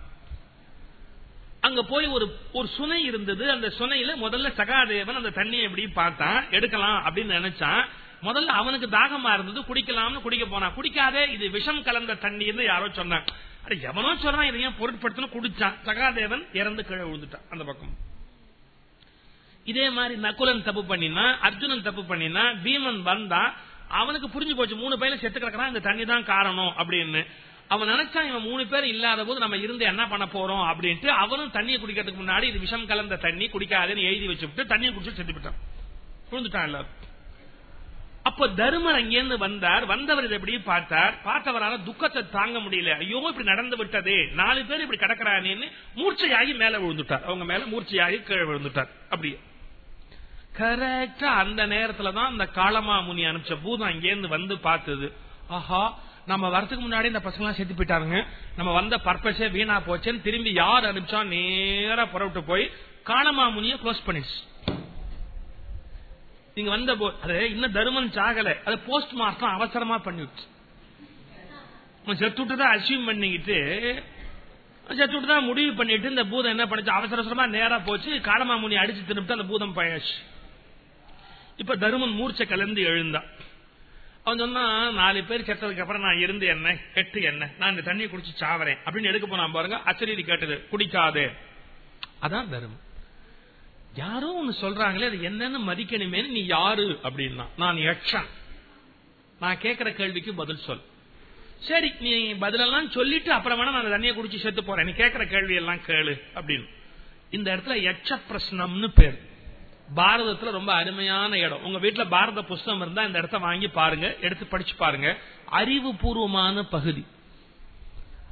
அங்க போய் ஒரு ஒரு சுனை இருந்தது. அந்த சுனையில முதல்ல சகாதேவன் அந்த தண்ணியை எப்படி பார்த்தான். எடுக்கலாம் அப்படின்னு நினைச்சான். முதல்ல அவனுக்கு தாகமா இருந்தது. குடிக்கலாம்னு குடிக்க போனான். குடிக்காதே இது விஷம் கலந்த தண்ணீர்னு யாரோ சொன்னான் அட எவனோ சொன்னா இதையும் பொருட்படுத்தணும்? குடிச்சான். சகாதேவன் இறந்து கீழே விழுந்துட்டான் அந்த பக்கம். இதே மாதிரி நகுலன் தப்பு பண்ணினா அர்ஜுனன் தப்பு பண்ணினா பீமன் வந்தா அவனுக்கு புரிஞ்சு போச்சு மூணு பையில செத்து கிடக்கிறான் இந்த தண்ணி தான் காரணம் அப்படின்னு. அவன் நினைச்சா இவன் மூணு பேர் இல்லாத போது நம்ம இருந்து என்ன பண்ண போறோம் அப்படின்ட்டு அவனும் தண்ணியை குடிக்கிறதுக்கு முன்னாடி இது விஷம் கலந்த தண்ணி குடிக்காதுன்னு எழுதி வச்சுட்டு தண்ணியை குடிச்சு செத்து விட்டான் புரிஞ்சுட்டான் எல்லாரும். அப்ப தருமர் அங்கேருந்து வந்தார். வந்தவர் இதை எப்படி பார்த்தார். பார்த்தவரால் துக்கத்தை தாங்க முடியல. ஐயோ இப்படி நடந்து விட்டது. நாலு பேர் இப்படி கிடக்கிறானேன்னு மூர்ச்சையாகி மேல விழுந்துட்டார். அவங்க மேல மூர்ச்சையாகி கீழே விழுந்துட்டார். அப்படியே கரெக்டா அந்த நேரத்துல தான் அந்த காளமா முனி அனுப்பிச்ச பூதம் அங்கேருந்து வந்து பார்த்தது. ஆஹா நம்ம வரதுக்கு முன்னாடி இந்த பசங்களாம் செத்து போயிட்டாருங்க. நம்ம வந்த பர்பஸே வீணா போச்சேன்னு திரும்பி யார் அனுப்பிச்சா நேரா புறவிட்டு போய் காணமாமுனிய க்ளோஸ் பண்ணிச்சு நீங்க வந்த அது இன்னும் தருமன் சாகல. அது போஸ்ட் மாஸ்டர் அவசரமா பண்ணிவிட்டு செத்துட்டு தான் அசீவ் பண்ணிக்கிட்டு செத்துட்டு தான் முடிவு பண்ணிட்டு இந்த பூதம் என்ன பண்ணுச்சு? அவசர அவசரமா நேரா போச்சு. காலமாமுனி அடிச்சு திரும்பிட்டு அந்த பூதம் பயாச்சு. இப்ப தருமன் மூர்ச்சை கலந்து எழுந்தான் அவன் சொன்னா நாலு பேர் செத்ததுக்கு அப்புறம் நான் இருந்து என்ன கெட்டு என்ன நான் இந்த தண்ணியை குடிச்சு சாவறேன் அப்படின்னு எடுக்க போனா பாருங்க. அச்சரீதி கேட்டது குடிக்காதே. அதான் தரும் யாரோ ஒன்னு சொல்றாங்களே அது என்னன்னு மதிக்கணுமே நீ யாரு அப்படின்னா நான் யக்ஷன். நான் கேட்கிற கேள்விக்கு பதில் சொல். சரி நீ பதிலெல்லாம் சொல்லிட்டு அப்புறம் வேணா நான் தண்ணியை குடிச்சு செத்து போறேன். நீ கேட்கிற கேள்வி எல்லாம் கேளு அப்படின்னு. இந்த இடத்துல யட்ச பிரஸ்னம்னு பேர். பாரதத்துல ரொம்ப அருமையான இடம். உங்க வீட்டுல பாரத புஸ்தகம் இருந்தா இந்த இடத்த வாங்கி பாருங்க எடுத்து படிச்சு பாருங்க. அறிவுபூர்வமான பகுதி.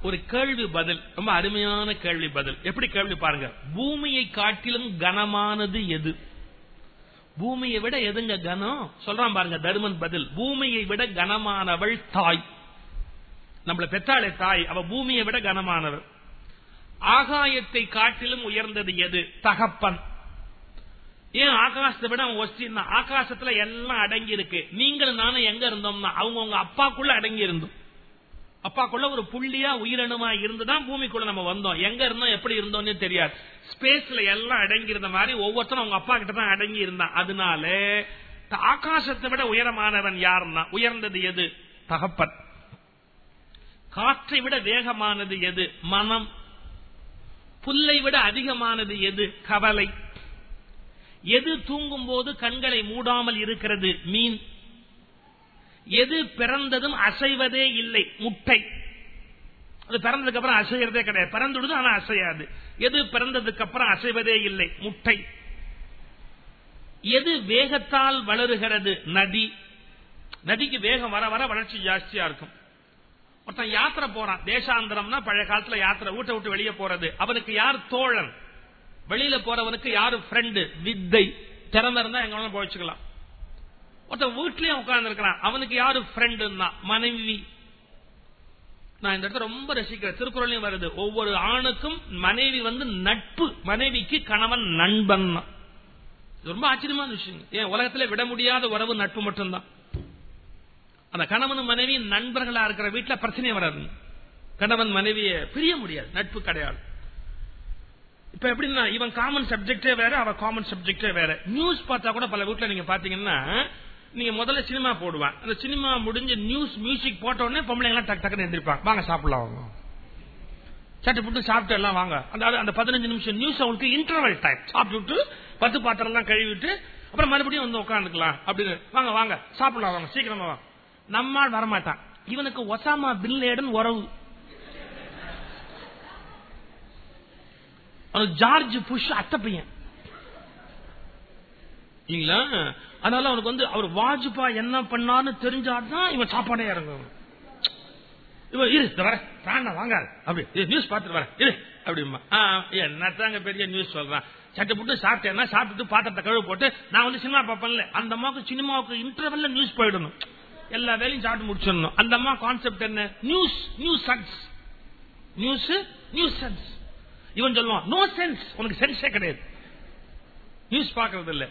ஒரு கேள்வி பதில் ரொம்ப அருமையான கேள்வி பதில். எப்படி கேள்வி பாருங்க? பூமியை காட்டிலும் கனமானது எது? பூமியை விட எதுங்க கனம்? சொல்றான் பாருங்க தருமன் பதில். பூமியை விட கனமானவள் தாய். நம்மள பெத்தாளே தாய். அவ பூமியை விட கனமானவர் ஆகாயத்தை காட்டிலும் உயர்ந்தது எது? தகப்பன். ஏன் ஆகாசத்தை விட அவன் ஒஸ்டின்னா ஆகாசத்துல எல்லாம் அடங்கி இருக்கு. நீங்களும் நானும் எங்க இருந்தோம்னா அவங்க உங்க அப்பாக்குள்ள அடங்கி இருந்தோம். அப்பாக்குள்ள ஒரு புள்ளியா உயிரணுமா இருந்துதான் பூமிக்குள்ள நம்ம வந்தோம். எங்க இருந்தோம் எப்படி இருந்தோம்னு தெரியாது. ஸ்பேஸ்ல எல்லாம் அடங்கி இருந்த மாதிரி ஒவ்வொருத்தரும் அவங்க அப்பா கிட்ட தான் அடங்கி இருந்தான். அதனால ஆகாசத்தை விட உயரமானவன் யாருன்னா உயர்ந்தது எது? தகப்பன். காற்றை விட வேகமானது எது? மனம். புல்லை விட அதிகமானது எது? கவலை. எது தூங்கும் போது கண்களை மூடாமல் இருக்கிறது? மீன். எது பிறந்ததும் அசைவதே இல்லை. முட்டை. அது பிறந்ததுக்கு அப்புறம் அசைகிறதே கிடையாது. பிறந்துடுது ஆனா அசையாது. எது பிறந்ததுக்கு அப்புறம் அசைவதே இல்லை. முட்டை. எது வேகத்தால் வளருகிறது? நதி. நதிக்கு வேகம் வர வர வளர்ச்சி ஜாஸ்தியா இருக்கும். ஒருத்தன் யாத்திரை போறான். தேசாந்திரம்னா பழைய காலத்துல யாத்திரை வீட்டை விட்டு வெளியே போறது. அவனுக்கு யார் தோழன்? வெளியில போறவனுக்கு யாரு ஃப்ரெண்டு வித்தை. திறமை இருந்தா எங்க வேணாலும் போச்சுக்கலாம் ஒருத்தன் வீட்லயும் உட்கார்ந்து இருக்கிறான் அவனுக்கு யாரு ஃப்ரெண்டுன்னா மனைவி. நான் இந்த இடத்துல ரொம்ப ரசிக்கிறேன். திருக்குறளையும் வருது. ஒவ்வொரு ஆணுக்கும் மனைவி வந்து நட்பு மனைவிக்கு கணவன் நண்பன். ரொம்ப ஆச்சரியமான விஷயம் ஏன் உலகத்துல விட முடியாத உறவு நட்பு மட்டும்தான். அந்த கணவன் மனைவி நண்பர்களா இருக்கிற வீட்டுல பிரச்சனை வராது கணவன் மனைவியை பிரிய முடியாது. நட்பு கிடையாது. இப்ப எப்படின்னா இவன் காமன் சப்ஜெக்டே வேற அவ காமன் சப்ஜெக்டே வேற. நியூஸ் பார்த்தா கூட பல வீட்டுல நீங்க பாத்தீங்கன்னா நீங்க முதல்ல சினிமா போடுவான் அந்த சினிமா முடிஞ்ச நியூஸ் மியூசிக் போட்ட உடனே பொம்பளைங்க எல்லாம் டக்கு டக்குன்னு எழுந்திருப்பாங்க. வாங்க சாப்பிடலாம் வாங்க. சட்டு புட்டு சாப்பிட்டு எல்லாம் வாங்க. அந்த அந்த பதினஞ்சு நிமிஷம் நியூஸ் அவங்களுக்கு இன்டர்வல் டைம் சாப்பிட்டு பத்து பாத்திரம் எல்லாம் கழுவிட்டு அப்புறம் மறுபடியும் வந்து உட்காந்துக்கலாம் அப்படின்னு. வாங்க வாங்க சாப்பிடலாம் வாங்க சீக்கிரமா வாங்க நம்மால் வரமாட்டான். இவனுக்கு ஒசாமா பின் லேடன் உறவு அவனுக்கு ஜார்ஜ் புஷ் அத்த பையன் அதனால அவனுக்கு வந்து அவர் வாஜ்பா என்ன பண்ணான்னு தெரிஞ்சாதான் இவன் சாப்பாடே இறங்கும் இவன் இரு வர பிராண வாங்க அப்படி நியூஸ் பார்த்துட்டு வர இரு அப்படிமா என்னத்தாங்க பெரிய நியூஸ் சொல்றான். சட்டை போட்டு சாப்பிட்டேன்னா சாப்பிட்டுட்டு பாத்திரத்தை கழுவு போட்டு நான் வந்து சினிமா பார்ப்பேன்ல. அந்த அம்மாவுக்கு சினிமாவுக்கு இன்டர்வெல்ல நியூஸ் போயிடணும். எல்லா வேலையும் சாப்பிட்டு முடிச்சிடணும். அந்த அம்மா கான்செப்ட் என்ன? News news sons news news sons இவன் சொல்லுவான் நோ சென்ஸ் உனக்கு சென்ஸே கிடையாது. நியூஸ் பாக்குறது இல்ல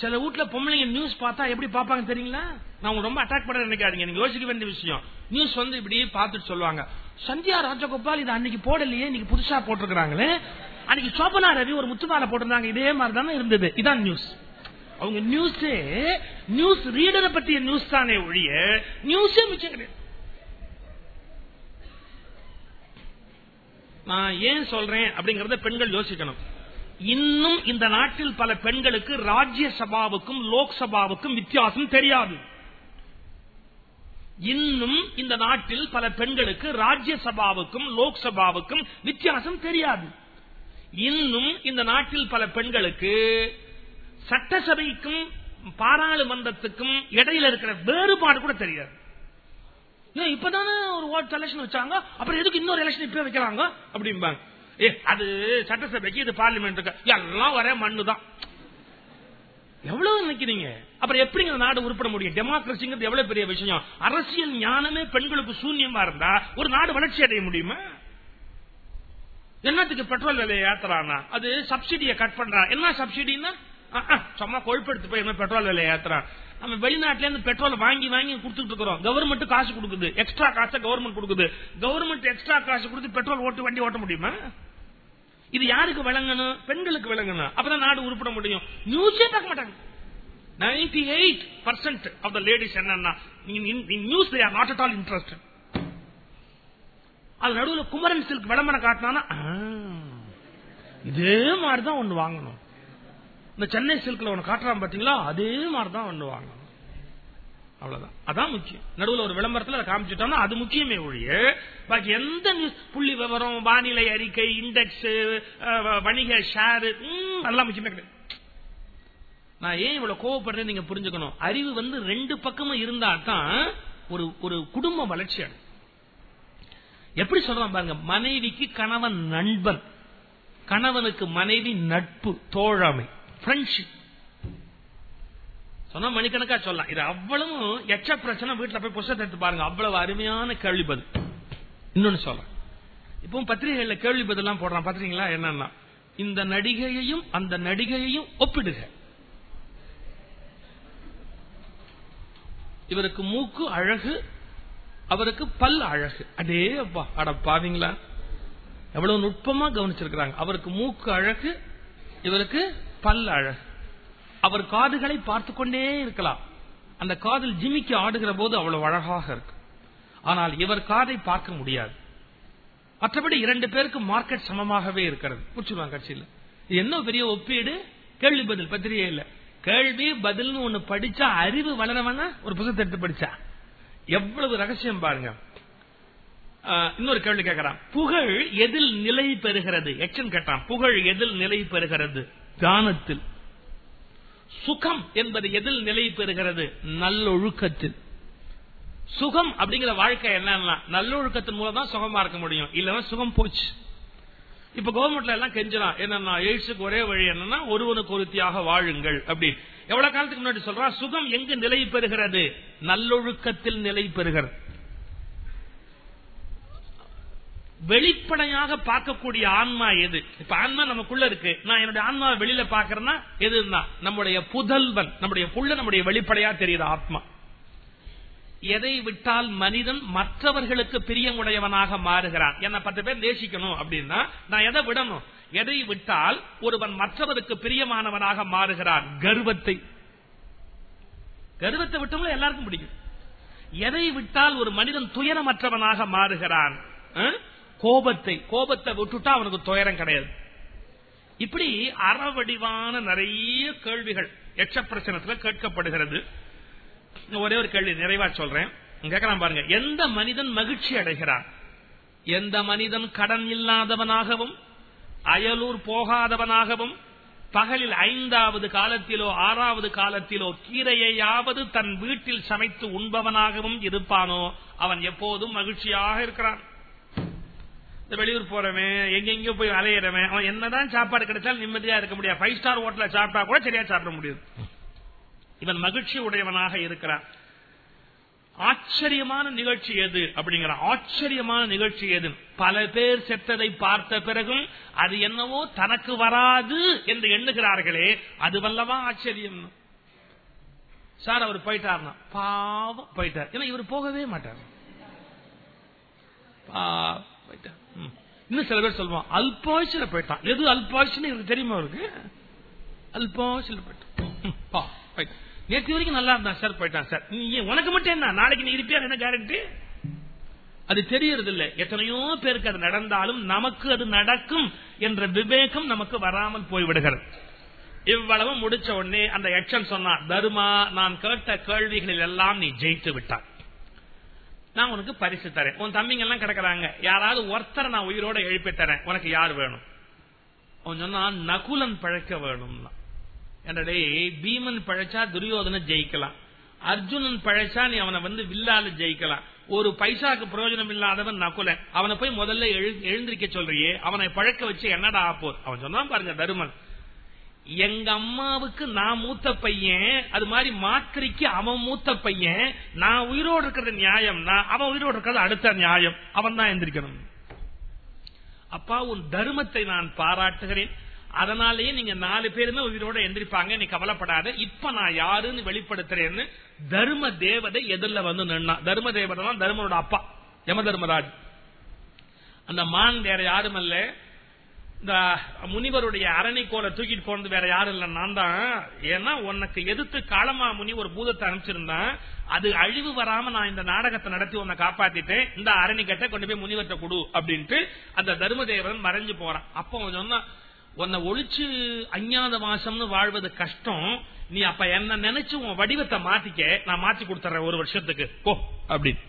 சில வீட்டுல பொம்பளைங்க நியூஸ் பார்த்தா எப்படி பாப்பாங்க தெரியுங்களா? நான் உங்களுக்கு ரொம்ப அட்டாக் பண்ண நினைக்காதீங்க. நீங்க யோசிக்க வேண்டிய விஷயம். நியூஸ் வந்து இப்படி பார்த்துட்டு சொல்லுவாங்க. சந்தியா ராஜகோபால் இது அன்னைக்கு போடலையே இன்னைக்கு புதுசா போட்டிருக்காங்களே அன்னைக்கு சோபனா ரவி ஒரு முத்துமாலை போட்டிருந்தாங்க. இதே மாதிரி தானே இருந்தது. இதான் நியூஸ் அவங்க நியூஸே நியூஸ் ரீடரை பற்றிய நியூஸ் தானே ஒழிய நியூஸே மிச்சம் கிடையாது. நான் ஏன் சொல்றேன் அப்படிங்கறத பெண்கள் யோசிக்கணும். இன்னும் இந்த நாட்டில் பல பெண்களுக்கு ராஜ்யசபாவுக்கும் லோக்சபாவுக்கும் வித்தியாசம் தெரியாது. இன்னும் இந்த நாட்டில் பல பெண்களுக்கு ராஜ்யசபாவுக்கும் லோக்சபாவுக்கும் வித்தியாசம் தெரியாது. இன்னும் இந்த நாட்டில் பல பெண்களுக்கு சட்டசபைக்கும் பாராளுமன்றத்துக்கும் இடையில இருக்கிற வேறுபாடு கூட தெரியாது. இப்பதானே ஒரு ஓட் எலெக்ஷன் வச்சாங்க. அப்புறம் எதுக்கு இன்னொரு எலெக்ஷன் இப்ப வைக்கிறாங்க? அப்படிம்பாங்க. ஏ அது சட்டசபைக்கு இது பார்லிமெண்ட் எல்லாம் ஒரே மண்ணு தான் எவ்வளவு நினைக்கிறீங்க? அப்புறம் எப்படிங்க நாடு உருப்பட முடியும்? டெமோக்ரஸிங்கிறது எவ்வளவு பெரிய விஷயம்? அரசியல் ஞானமே பெண்களுக்கு சூன்யமா இருந்தா ஒரு நாடு வளர்ச்சி அடைய முடியுமா? என்னத்துக்கு பெட்ரோல் விலையை ஏத்துறானா அது சப்சிடியை கட் பண்றான் என்ன சப்சிடின்னா சும்மா கொழுப்பெடுத்து போய் பெட்ரோல் விலையை ஏத்துறான்? நம்ம வெளிநாட்டுல இருந்து பெட்ரோல் வாங்கி வாங்கி கொடுத்துட்டு இருக்கிறோம். கவர்மெண்ட் காசு கொடுக்குது. எக்ஸ்ட்ரா காசை கவர்மெண்ட் கொடுக்குது. கவர்மெண்ட் எக்ஸ்ட்ரா காசு கொடுத்து பெட்ரோல் ஓட்டு வண்டி ஓட்ட முடியுமா? இது யாருக்கு விளங்கணும்? பெண்களுக்கு விளங்கணும். அப்பதான் நாடு உருப்பிட முடியும். நியூஸே பார்க்க மாட்டாங்க. Ninety eight percent of the ladies என்னன்னா news they are not at all interest அது நடுவில் குமரன் சில்க் விளம்பரம் காட்டினா இதே மாதிரிதான் ஒன்று வாங்கணும். இந்த சென்னை சில்க்ல ஒன்று காட்டுறான் பாத்தீங்களா? அதே மாதிரிதான் ஒன்று வாங்கணும் அவ்வளவுதான். அதான் முக்கியம். நடுவில் ஒரு விளம்பரத்தில் அதை காமிச்சிட்டோம்னா அது முக்கியமே ஒழிய பாக்கி எந்த புள்ளி விவரம் வானிலை அறிக்கை இண்டெக்ஸ் வணிக ஷேர் அதெல்லாம் முக்கியமே கிடையாது. நான் ஏன் இவ்வளவு கோவப்படுறேன் நீங்க புரிஞ்சுக்கணும். அறிவு வந்து ரெண்டு பக்கமும் இருந்தா தான் ஒரு ஒரு குடும்ப வளர்ச்சி அடையும். எப்படி சொல்றான் பாருங்க மனைவிக்கு கணவன் நண்பன் கணவனுக்கு மனைவி நட்பு தோழமை. ஃப்ரெண்ட்ஷிப் சொன்னா மணிக்கணக்கா சொல்லலாம். இது அவ்வளவு எச்ச பிரச்சனை வீட்டுல போய் புத்தகத்தை எடுத்து பாருங்க. அவ்வளவு அருமையான கேள்வி பதில். இன்னொன்னு சொல்றேன் இப்போ பத்திரிகைகள்ல கேள்வி பதில் எல்லாம் போடுறான். பாத்திரீங்களா என்னன்னா இந்த நடிகையையும் அந்த நடிகையையும் ஒப்பிடுக. இவருக்கு மூக்கு அழகு அவருக்கு பல் அழகு. அடே அப்பா அட பாவீங்களா? எவ்வளவு நுட்பமா கவனிச்சிருக்கிறாங்க. அவருக்கு மூக்கு அழகு இவருக்கு பல் அழகு அவர் காதுகளை பார்த்து கொண்டே இருக்கலாம். அந்த காதில் ஜிமிக்கு ஆடுகிற போது அவ்வளவு அழகாக இருக்கு. ஆனால் இவர் காதை பார்க்க முடியாது. மற்றபடி இரண்டு பேருக்கு மார்க்கெட் சமமாகவே இருக்கிறது. முடிச்சுருவாங்க கட்சியில். என்ன பெரிய ஒப்பீடு? கேள்வி பதில் பத்திரிகை இல்ல. கேள்வி பதில்னு ஒண்ணு படிச்சா அறிவு வளரவனா? ஒரு புத்தகத்தை எடுத்து படிச்சா. எவ்வளவு ரகசியம் பாருங்க. இன்னொரு கேள்வி கேட்கறான் புகழ் எதில் நிலை பெறுகிறது? எச்சன் கேட்டான். புகழ் எதில் நிலை பெறுகிறது? தானத்தில் சுகம் என்பது எதில் நிலை பெறுகிறது? நல்லொழுக்கத்தில். சுகம் அப்படிங்கிற வாழ்க்கை என்னன்னா நல்லொழுக்கத்தின் மூலம் தான் சுகமா இருக்க முடியும். இல்லன்னா சுகம் போச்சு. இப்ப கவர்மெண்ட்ல எல்லாம் கெஞ்சலாம் என்னன்னா எய்ட்ஸுக்கு ஒரே வழி என்னன்னா ஒருவனுக்கு ஒருத்தியாக வாழுங்கள் அப்படி. எவ்வளவு காலத்துக்கு முன்னாடி சொல்றா சுகம் எங்கு நிலை பெறுகிறது? நல்லொழுக்கத்தில் நிலை பெறுகிறது. வெளிப்படையாக பார்க்கக்கூடிய ஆன்மா எது? இப்ப ஆன்மா நமக்குள்ள இருக்கு. நான் என்னுடைய ஆன்மாவை வெளியில பாக்குறேன்னா எதுன்னா நம்முடைய புதல்வன் நம்முடைய புள்ள நம்முடைய வெளிப்படையா தெரியுது ஆத்மா. எதை விட்டால் மனிதன் மற்றவர்களுக்கு பிரியமுடையவனாக மாறுகிறான். என்ன பத்து பேர் நேசிக்கணும் அப்படின்னா நான் எதை விடணும்? எதை விட்டால் ஒருவன் மற்றவருக்கு பிரியமானவனாக மாறுகிறான். கர்வத்தை. கர்வத்தை விட்டவங்கள எல்லாருக்கும் பிடிக்கும். எதை விட்டால் ஒரு மனிதன் துயரமற்றவனாக மாறுகிறான்? கோபத்தை கோபத்தை விட்டுட்டா அவனுக்கு துயரம் கிடையாது. இப்படி அறவடிவான நிறைய கேள்விகள் எச்ச பிரச்சனத்துல கேட்கப்படுகிறது ஒரே ஒரு கேள்வி நிறைவா சொல்றேன். கேட்கலாம் பாருங்க. எந்த மனிதன் மகிழ்ச்சி அடைகிறான் எந்த மனிதன் கடன் இல்லாதவனாகவும் அயலூர் போகாதவனாகவும் பகலில் ஐந்தாவது காலத்திலோ ஆறாவது காலத்திலோ கீரையையாவது தன் வீட்டில் சமைத்து உண்பவனாகவும் இருப்பானோ அவன் எப்போதும் மகிழ்ச்சியாக இருக்கிறான். இந்த வெளியூர் போறவன் எங்கெங்கயோ போய் அலையிறவன் அவன் என்னதான் சாப்பாடு கிடைச்சாலும் நிம்மதியா இருக்க முடியாது. ஃபைவ் ஸ்டார் ஹோட்டல சாப்பிட்டா கூட சரியா சாப்பிட முடியும். இவன் மகிழ்ச்சி உடையவனாக இருக்கிறான். ஆச்சரியமான நிகழ்ச்சி எது அப்படிங்கிற ஆச்சரியமான நிகழ்ச்சி எது? பல பேர் செத்ததை பார்த்த பிறகும் அது என்னவோ தனக்கு வராது என்று எண்ணுகிறார்களே அது வல்லவா ஆச்சரியம். சார் அவர் போயிட்டார்னா பாவம் போயிட்டார். ஏன்னா இவர் போகவே மாட்டார். பாவம் போயிட்டார். இன்னும் சில பேர் சொல்லுவான் அல்பாயுசில போயிட்டான். எது அல்பாயுசுன்னு எனக்கு தெரியுமா அவருக்கு? அல்பாயுசில போயிட்டான். ம், நேற்று வரைக்கும் நல்லா இருந்தான் சார் போயிட்டான் சார். நீ உனக்கு மட்டும் என்ன? நாளைக்கு நீ இருப்பியா என்ன கேரண்டி அது தெரியறது இல்ல எத்தனையோ பேருக்கு அது நடந்தாலும் நமக்கு அது நடக்கும் என்ற விவேகம் நமக்கு வராமல் போய்விடுகிறது. இவ்வளவு முடிச்ச உடனே அந்த எக்ஷன் சொன்னான் தருமா நான் கேட்ட கேள்விகளில் எல்லாம் நீ ஜெயித்து விட்டான் நான் உனக்கு பரிசு தரேன். உன் தம்பிங்க எல்லாம் கிடக்குறாங்க. யாராவது ஒருத்தரை நான் உயிரோட எழுப்பி தரேன். உனக்கு யார் வேணும்? அவன் சொன்னா நகுலன் பழைக்க வேணும்னா. என்னடே பீமன் பழைச்சா துரியோதனை ஜெயிக்கலாம். அர்ஜுனன் பழைச்சா நீ அவனை வந்து வில்லால ஜெயிக்கலாம். ஒரு பைசாக்கு பிரயோஜனம் இல்லாதவன் நகுலன். அவனை போய் முதல்ல எழுந்திருக்க சொல்றியே. அவனை பழக்க வச்சு என்னடா ஆப்போர் அவன் சொன்னான் பாருங்க தருமன். எங்க அம்மாவுக்கு நான் மூத்த பையன் அது மாதிரி மாத்திரைக்கு அவன் மூத்த பையன் நான் உயிரோடு இருக்கிறது நியாயம் நான் அவன் உயிரோடு இருக்கிறது அடுத்த நியாயம். அவன் தான் எந்திரிக்கணும். அப்பா உன் தர்மத்தை நான் பாராட்டுகிறேன். அதனாலேயே நீங்க நாலு பேருமே உயிரோட எந்திரிப்பாங்க நீ கவலைப்படாத. இப்ப நான் யாருன்னு வெளிப்படுத்துறேன்னு தர்ம தேவதை எதிரில வந்து நின்னா. தர்ம தேவதை தான் தர்மனோட அப்பா. யம தர்மராஜ் அந்த மான் வேற யாரும் அல்ல இந்த முனிவருடைய அரணிக்கோலை தூக்கிட்டு போனது வேற யாரும் இல்ல நான் தான். ஏன்னா உனக்கு எதிர்த்து காலமா முனி ஒரு பூதத்தை அனுப்பிச்சிருந்தான். அது அழிவு வராம நான் இந்த நாடகத்தை நடத்தி உன்னை காப்பாத்திட்டேன். இந்த அரணிக்கட்டை கொண்டு போய் முனிவர்கிட்ட கொடு அப்படின்ட்டு அந்த தர்மதேவன் மறைஞ்சு போறான். அப்போ சொன்னா உன்னை ஒழிச்சு அஞ்ஞாத மாசம்னு வாழ்வது கஷ்டம். நீ அப்ப என்ன நினைச்சு உன் வடிவத்தை மாத்திக்க. நான் மாத்தி கொடுத்துறேன் ஒரு வருஷத்துக்கு. போ அப்படின்னு.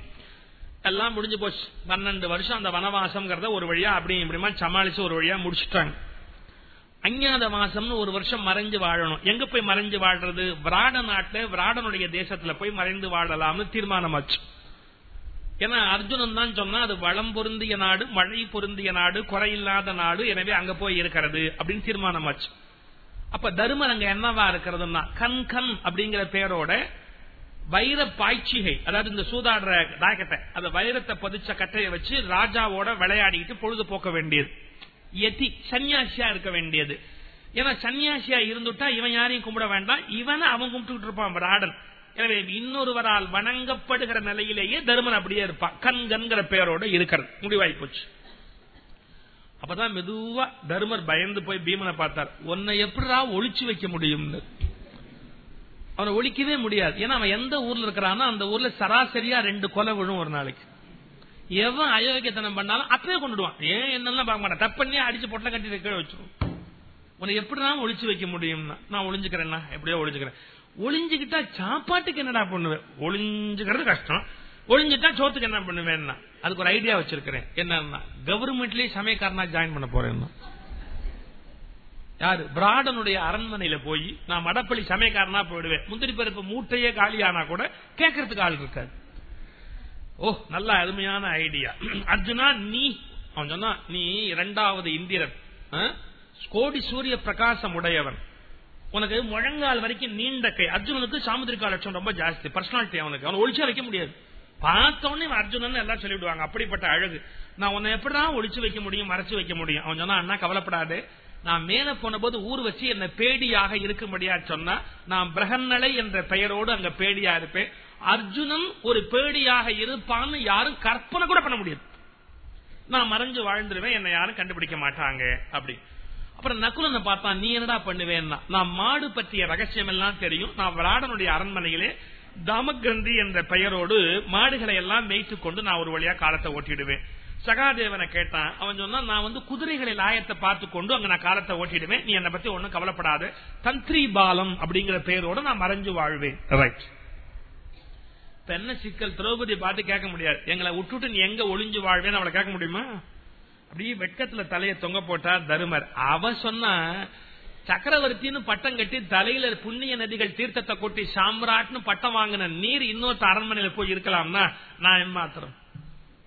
எல்லாம் முடிஞ்சு போச்சு. பன்னெண்டு வருஷம் அந்த வனவாசம்ங்கிறத ஒரு வழியா அப்படி இப்படிமா சமாளிச்சு ஒரு வழியா முடிச்சுட்டாங்க. அஞ்ஞாத மாசம்னு ஒரு வருஷம் மறைஞ்சு வாழணும். எங்க போய் மறைஞ்சு வாழ்றது? விராட நாட்டுல விராடனுடைய தேசத்துல போய் மறைந்து வாழலாம்னு தீர்மானமாச்சு. ஏன்னா அர்ஜுனன் தான் சொன்னா அது வளம் பொருந்திய நாடு மழை பொருந்திய நாடு குறையில்லாத நாடு எனவே அங்க போய் இருக்கிறது அப்படின்னு தீர்மானமாச்சு. அப்ப தருமன் அங்க என்னவா இருக்கிறதுன்னா கண் கண் அப்படிங்கிற பேரோட வைர பாய்ச்சிகை அதாவது இந்த சூதாடுற ராக்கெட்டை அந்த வைரத்தை பதிச்ச கட்டையை வச்சு ராஜாவோட விளையாடிட்டு பொழுது போக்க வேண்டியது. எத்தி சன்னியாசியா இருக்க வேண்டியது. ஏன்னா சன்னியாசியா இருந்துட்டா இவன் யாரையும் கும்பிட வேண்டாம். இவனை அவன் கும்பிட்டு இருப்பான் ராடன். எனவே இன்னொருவரால் வணங்கப்படுகிற நிலையிலேயே தருமன் அப்படியே இருப்பான். கண்கண்கிற பெயரோட இருக்கிறது. முடிவாய் போச்சு அப்பதான் மெதுவா தர்மர் பயந்து போய் பீமனை பார்த்தார். உன்னை எப்படிடா ஒழிச்சு வைக்க முடியும்னு? அவனை ஒழிக்கவே முடியாது. ஏன்னா அவன் எந்த ஊர்ல இருக்கிறானோ அந்த ஊர்ல சராசரியா ரெண்டு கொலை விழும் ஒரு நாளைக்கு. எவன் அயோக்கியத்தனம் பண்ணாலும் அப்பவே கொண்டுடுவான். ஏன் என்னெல்லாம் பார்க்க மாட்டான். தப்பண்ணி அடிச்சு பொட்டை கட்டி கீழே வச்சிருவோம் உன்னை எப்படிதான் ஒழிச்சு வைக்க முடியும்னா நான் ஒளிஞ்சுக்கிறேன்னா எப்படியோ ஒளிஞ்சுக்கிறேன். ஒளிஞ்சுக்கிட்டா சாப்பாட்டுக்கு என்னடா பண்ணுவேன்? ஒளிஞ்சுக்கிறது கஷ்டம். ஒளிஞ்சுட்டா சோத்துக்கு என்ன பண்ணுவேன்னா அதுக்கு ஒரு ஐடியா வச்சிருக்கிறேன். என்னன்னா கவர்மெண்ட்லயே சமயக்காரனா ஜாயின் பண்ண போறேன்னா. யாரு? பிராடனுடைய அரண்மனையில போய் நான் மடப்பள்ளி சமயக்காரனா போயிடுவேன். முந்திரி பருப்பு மூட்டையே காலியானா கூட கேட்கறதுக்கு ஆள் இருக்காது. ஓ நல்ல அருமையான ஐடியா. அர்ஜுனா நீ அவன் சொன்னா நீ இரண்டாவது இந்திரன். கோடி சூரிய பிரகாசம் உடையவன். உனக்கு முழங்கால் வரைக்கும் நீண்ட கை. அர்ஜுனனுக்கு சாமுதிரிக்கா லட்சம் ரொம்ப ஜாஸ்தி. பர்சனாலிட்டி அவனுக்கு. அவன் ஒழிச்சு வைக்க முடியாது. பார்த்தோன்னே அர்ஜுனன் எல்லாம் சொல்லிவிடுவாங்க. அப்படிப்பட்ட அழகு. நான் உன்னை எப்படிதான் ஒழிச்சு வைக்க முடியும் மறைச்சு வைக்க முடியும்? அவன் சொன்னா அண்ணா கவலைப்படாது. நான் மேல போன போது ஊர் வச்சு என்ன பேடியாக இருக்கும்படியா சொன்னா நான் பிரகன்னலை என்ற பெயரோடு அங்க பேடியா இருப்பேன். அர்ஜுனன் ஒரு பேடியாக இருப்பான்னு யாரும் கற்பனை கூட பண்ண முடியாது. நான் மறைஞ்சு வாழ்ந்துருவேன் என்ன யாரும் கண்டுபிடிக்க மாட்டாங்க அப்படி. அப்புறம் நக்குலனை பார்த்தா நீ என்னடா பண்ணுவேன்னா? நான் மாடு பற்றிய ரகசியம் எல்லாம் தெரியும். நான் விராடனுடைய அரண்மனையிலே தாமகிரந்தி என்ற பெயரோடு மாடுகளை எல்லாம் மேய்த்து கொண்டு நான் ஒரு வழியா காலத்தை ஓட்டிடுவேன். சகாதேவனை கேட்டான். அவன் சொன்னா நான் வந்து குதிரைகளை லாயத்தை பார்த்து கொண்டு அங்க நான் காலத்தை ஓட்டிடுவேன். நீ என்னை பத்தி ஒன்னும் கவலைப்படாது. தந்திரி பாலம் அப்படிங்கிற பெயரோட நான் மறைஞ்சு வாழ்வேன். ரைட் இப்ப என்ன சிக்கல்? திரௌபதி பார்த்து கேட்க முடியாது. எங்களை விட்டுட்டு நீ எங்க ஒளிஞ்சு வாழ்வேன்னு அவளை கேட்க முடியுமா? அப்படியே வெட்கத்துல தலையை தொங்க போட்டார் தருமர். அவ சொன்னா சக்கரவர்த்தின்னு பட்டம் கட்டி தலையில புண்ணிய நதிகள் தீர்த்தத்தை கொட்டி சாம்ராட்னு பட்டம் வாங்கின நீர் இன்னொருத்த அரண்மனையில போய் இருக்கலாம்னா நான் மாத்திரம்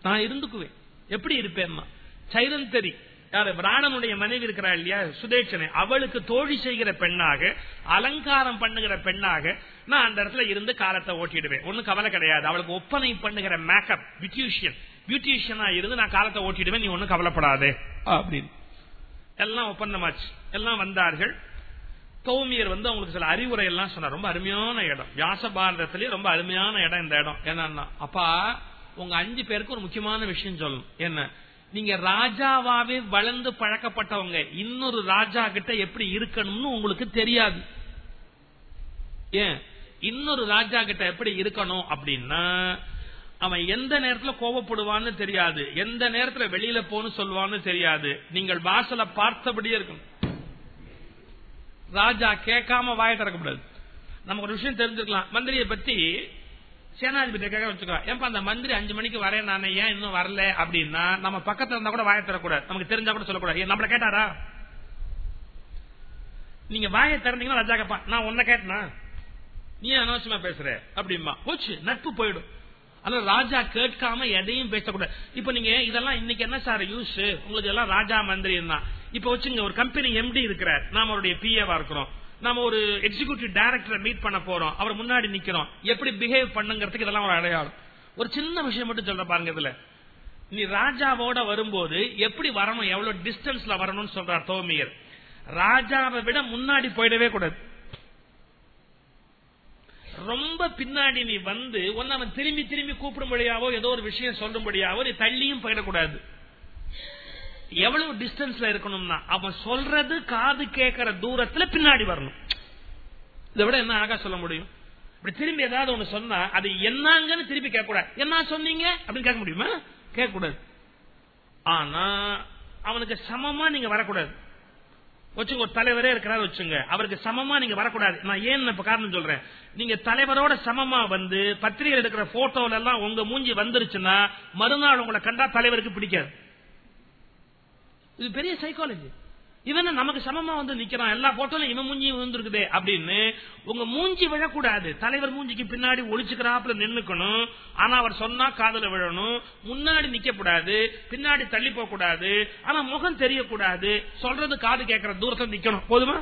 நான் இருந்துக்குவேன். எப்படி இருப்பேன்னா சைரந்தரி யாரு? பிராணனுடைய மனைவி இருக்கிறா இல்லையா? சுதேட்சனை அவளுக்கு தோழி செய்கிற பெண்ணாக அலங்காரம் பண்ணுகிற பெண்ணாக நான் அந்த இடத்துல இருந்து காலத்தை ஓட்டிடுவேன். ஒன்னும் கவலை கிடையாது. அவளுக்கு ஒப்பனை பண்ணுகிற மேக்கப் பியூட்டிஷியன் பியூட்டிஷியனா இருந்து நான் காலத்தை ஓட்டிடுவேன். நீ ஒன்னும் கவலைப்படாதே. அப்படின்னு. எல்லாம் ஒப்பந்தமாச்சு. எல்லாம் வந்தார்கள். கௌமியர் வந்து அவங்களுக்கு சில அறிவுரை எல்லாம் சொன்னார். ரொம்ப அருமையான இடம். வியாச பாரதத்திலேயே ரொம்ப அருமையான இடம் இந்த இடம். என்னன்னா அப்பா உங்க அஞ்சு பேருக்கு ஒரு முக்கியமான விஷயம் சொல்லணும். என்ன? நீங்க ராஜாவாவே வளர்ந்து பழக்கப்பட்டவங்க. இன்னொரு ராஜா கிட்ட எப்படி இருக்கணும்னு உங்களுக்கு தெரியாது. ஏன்? இன்னொரு ராஜா கிட்ட எப்படி இருக்கணும் அப்படின்னா அவன் எந்த நேரத்துல கோபப்படுவான்னு தெரியாது. எந்த நேரத்துல வெளியில போன்னு சொல்லுவான்னு தெரியாது. நீங்கள் வாசல பார்த்தபடியே இருக்கணும். ராஜா கேட்காம வாய திறக்கப்படாது நமக்கு ஒரு விஷயம் தெரிஞ்சுக்கலாம். மந்திரியை பத்தி சேனாதிபதிக்காக கேட்க வச்சுக்கலாம் ஏன்பா அந்த மந்திரி அஞ்சு மணிக்கு வரேன் நான் ஏன் இன்னும் வரல அப்படின்னா நம்ம பக்கத்துல இருந்தா கூட வாயை தரக்கூடாது நமக்கு தெரிஞ்சா கூட சொல்லக்கூடாது. நம்மள கேட்டாரா? நீங்க வாயை திறந்தீங்கன்னா ராஜா கேப்பா நான் உன்ன கேட்டனா? நீ அனாவசியமா பேசுற? அப்படிமா போச்சு நட்பு போயிடும். ஆனா ராஜா கேட்காம எதையும் பேசக்கூடாது. இப்ப நீங்க இதெல்லாம் இன்னைக்கு என்ன சார் யூஸ்? உங்களுக்கு எல்லாம் ராஜா மந்திரி தான் இப்ப வச்சுங்க ஒரு கம்பெனி எம்டி இருக்கிறார். நாம அவருடைய பிஏவா இருக்கிறோம். நம்ம ஒரு எக்ஸிகூட்டிவ் டைரக்டரை மீட் பண்ண போறோம். அவர் முன்னாடி நிக்கிறோம். எப்படி பிஹேவ் பண்ணுங்கிறதுக்கு இதெல்லாம் ஒரு அடையாளம். ஒரு சின்ன விஷயம் மட்டும் சொல்ற பாருங்க இதுல. நீ ராஜாவோட வரும்போது எப்படி வரணும் எவ்வளவு டிஸ்டன்ஸ்ல வரணும்னு சொல்றார் தோமியர். ராஜாவை விட முன்னாடி போயிடவே கூடாது. ரொம்ப பின்னாடி நீ வந்து ஒன்னு அவன் திரும்பி திரும்பி கூப்பிடும்படியாவோ ஏதோ ஒரு விஷயம் சொல்லும்படியாவோ நீ தள்ளியும் போயிடக்கூடாது. எவ்வளவு டிஸ்டன்ஸ்ல இருக்கணும்னா அவன் சொல்றது காது கேட்கிற தூரத்துல பின்னாடி வரணும். இதை விட என்ன அழகா சொல்ல முடியும்? இப்படி திரும்பி ஏதாவது ஒண்ணு சொன்னா அது என்னங்கன்னு திருப்பி கேட்க கூடாது என்ன சொன்னீங்க? அப்படின்னு கேட்க முடியுமா? கேட்க கூடாது ஆனா அவனுக்கு சமமா நீங்க வரக்கூடாது. வச்சுங்க ஒரு தலைவரே இருக்கிறாரு வச்சுங்க. அவருக்கு சமமா நீங்க வரக்கூடாது. நான் ஏன் இப்ப காரணம் சொல்றேன்? நீங்க தலைவரோட சமமா வந்து பத்திரிகை எடுக்கிற போட்டோல எல்லாம் உங்க மூஞ்சி வந்துருச்சுன்னா மறுநாள் உங்களை கண்டா தலைவருக்கு பிடிக்காது. இது பெரிய சைக்காலஜி இவன் நமக்கு சமமா வந்து நிக்கிறான். எல்லா போட்டோலும் இவன் மூஞ்சி விழுந்திருக்குதே அப்படின்னு உங்க மூஞ்சி விழக்கூடாது. தலைவர் மூஞ்சிக்கு பின்னாடி ஒழிச்சுக்கிறாப்புல நின்னுக்கணும். ஆனா அவர் சொன்னா காதல விழணும். முன்னாடி நிக்க கூடாது பின்னாடி தள்ளி போக கூடாது ஆனா முகம் தெரியக்கூடாது. சொல்றது காது கேட்கற தூரத்தில் நிக்கணும். போதுமா?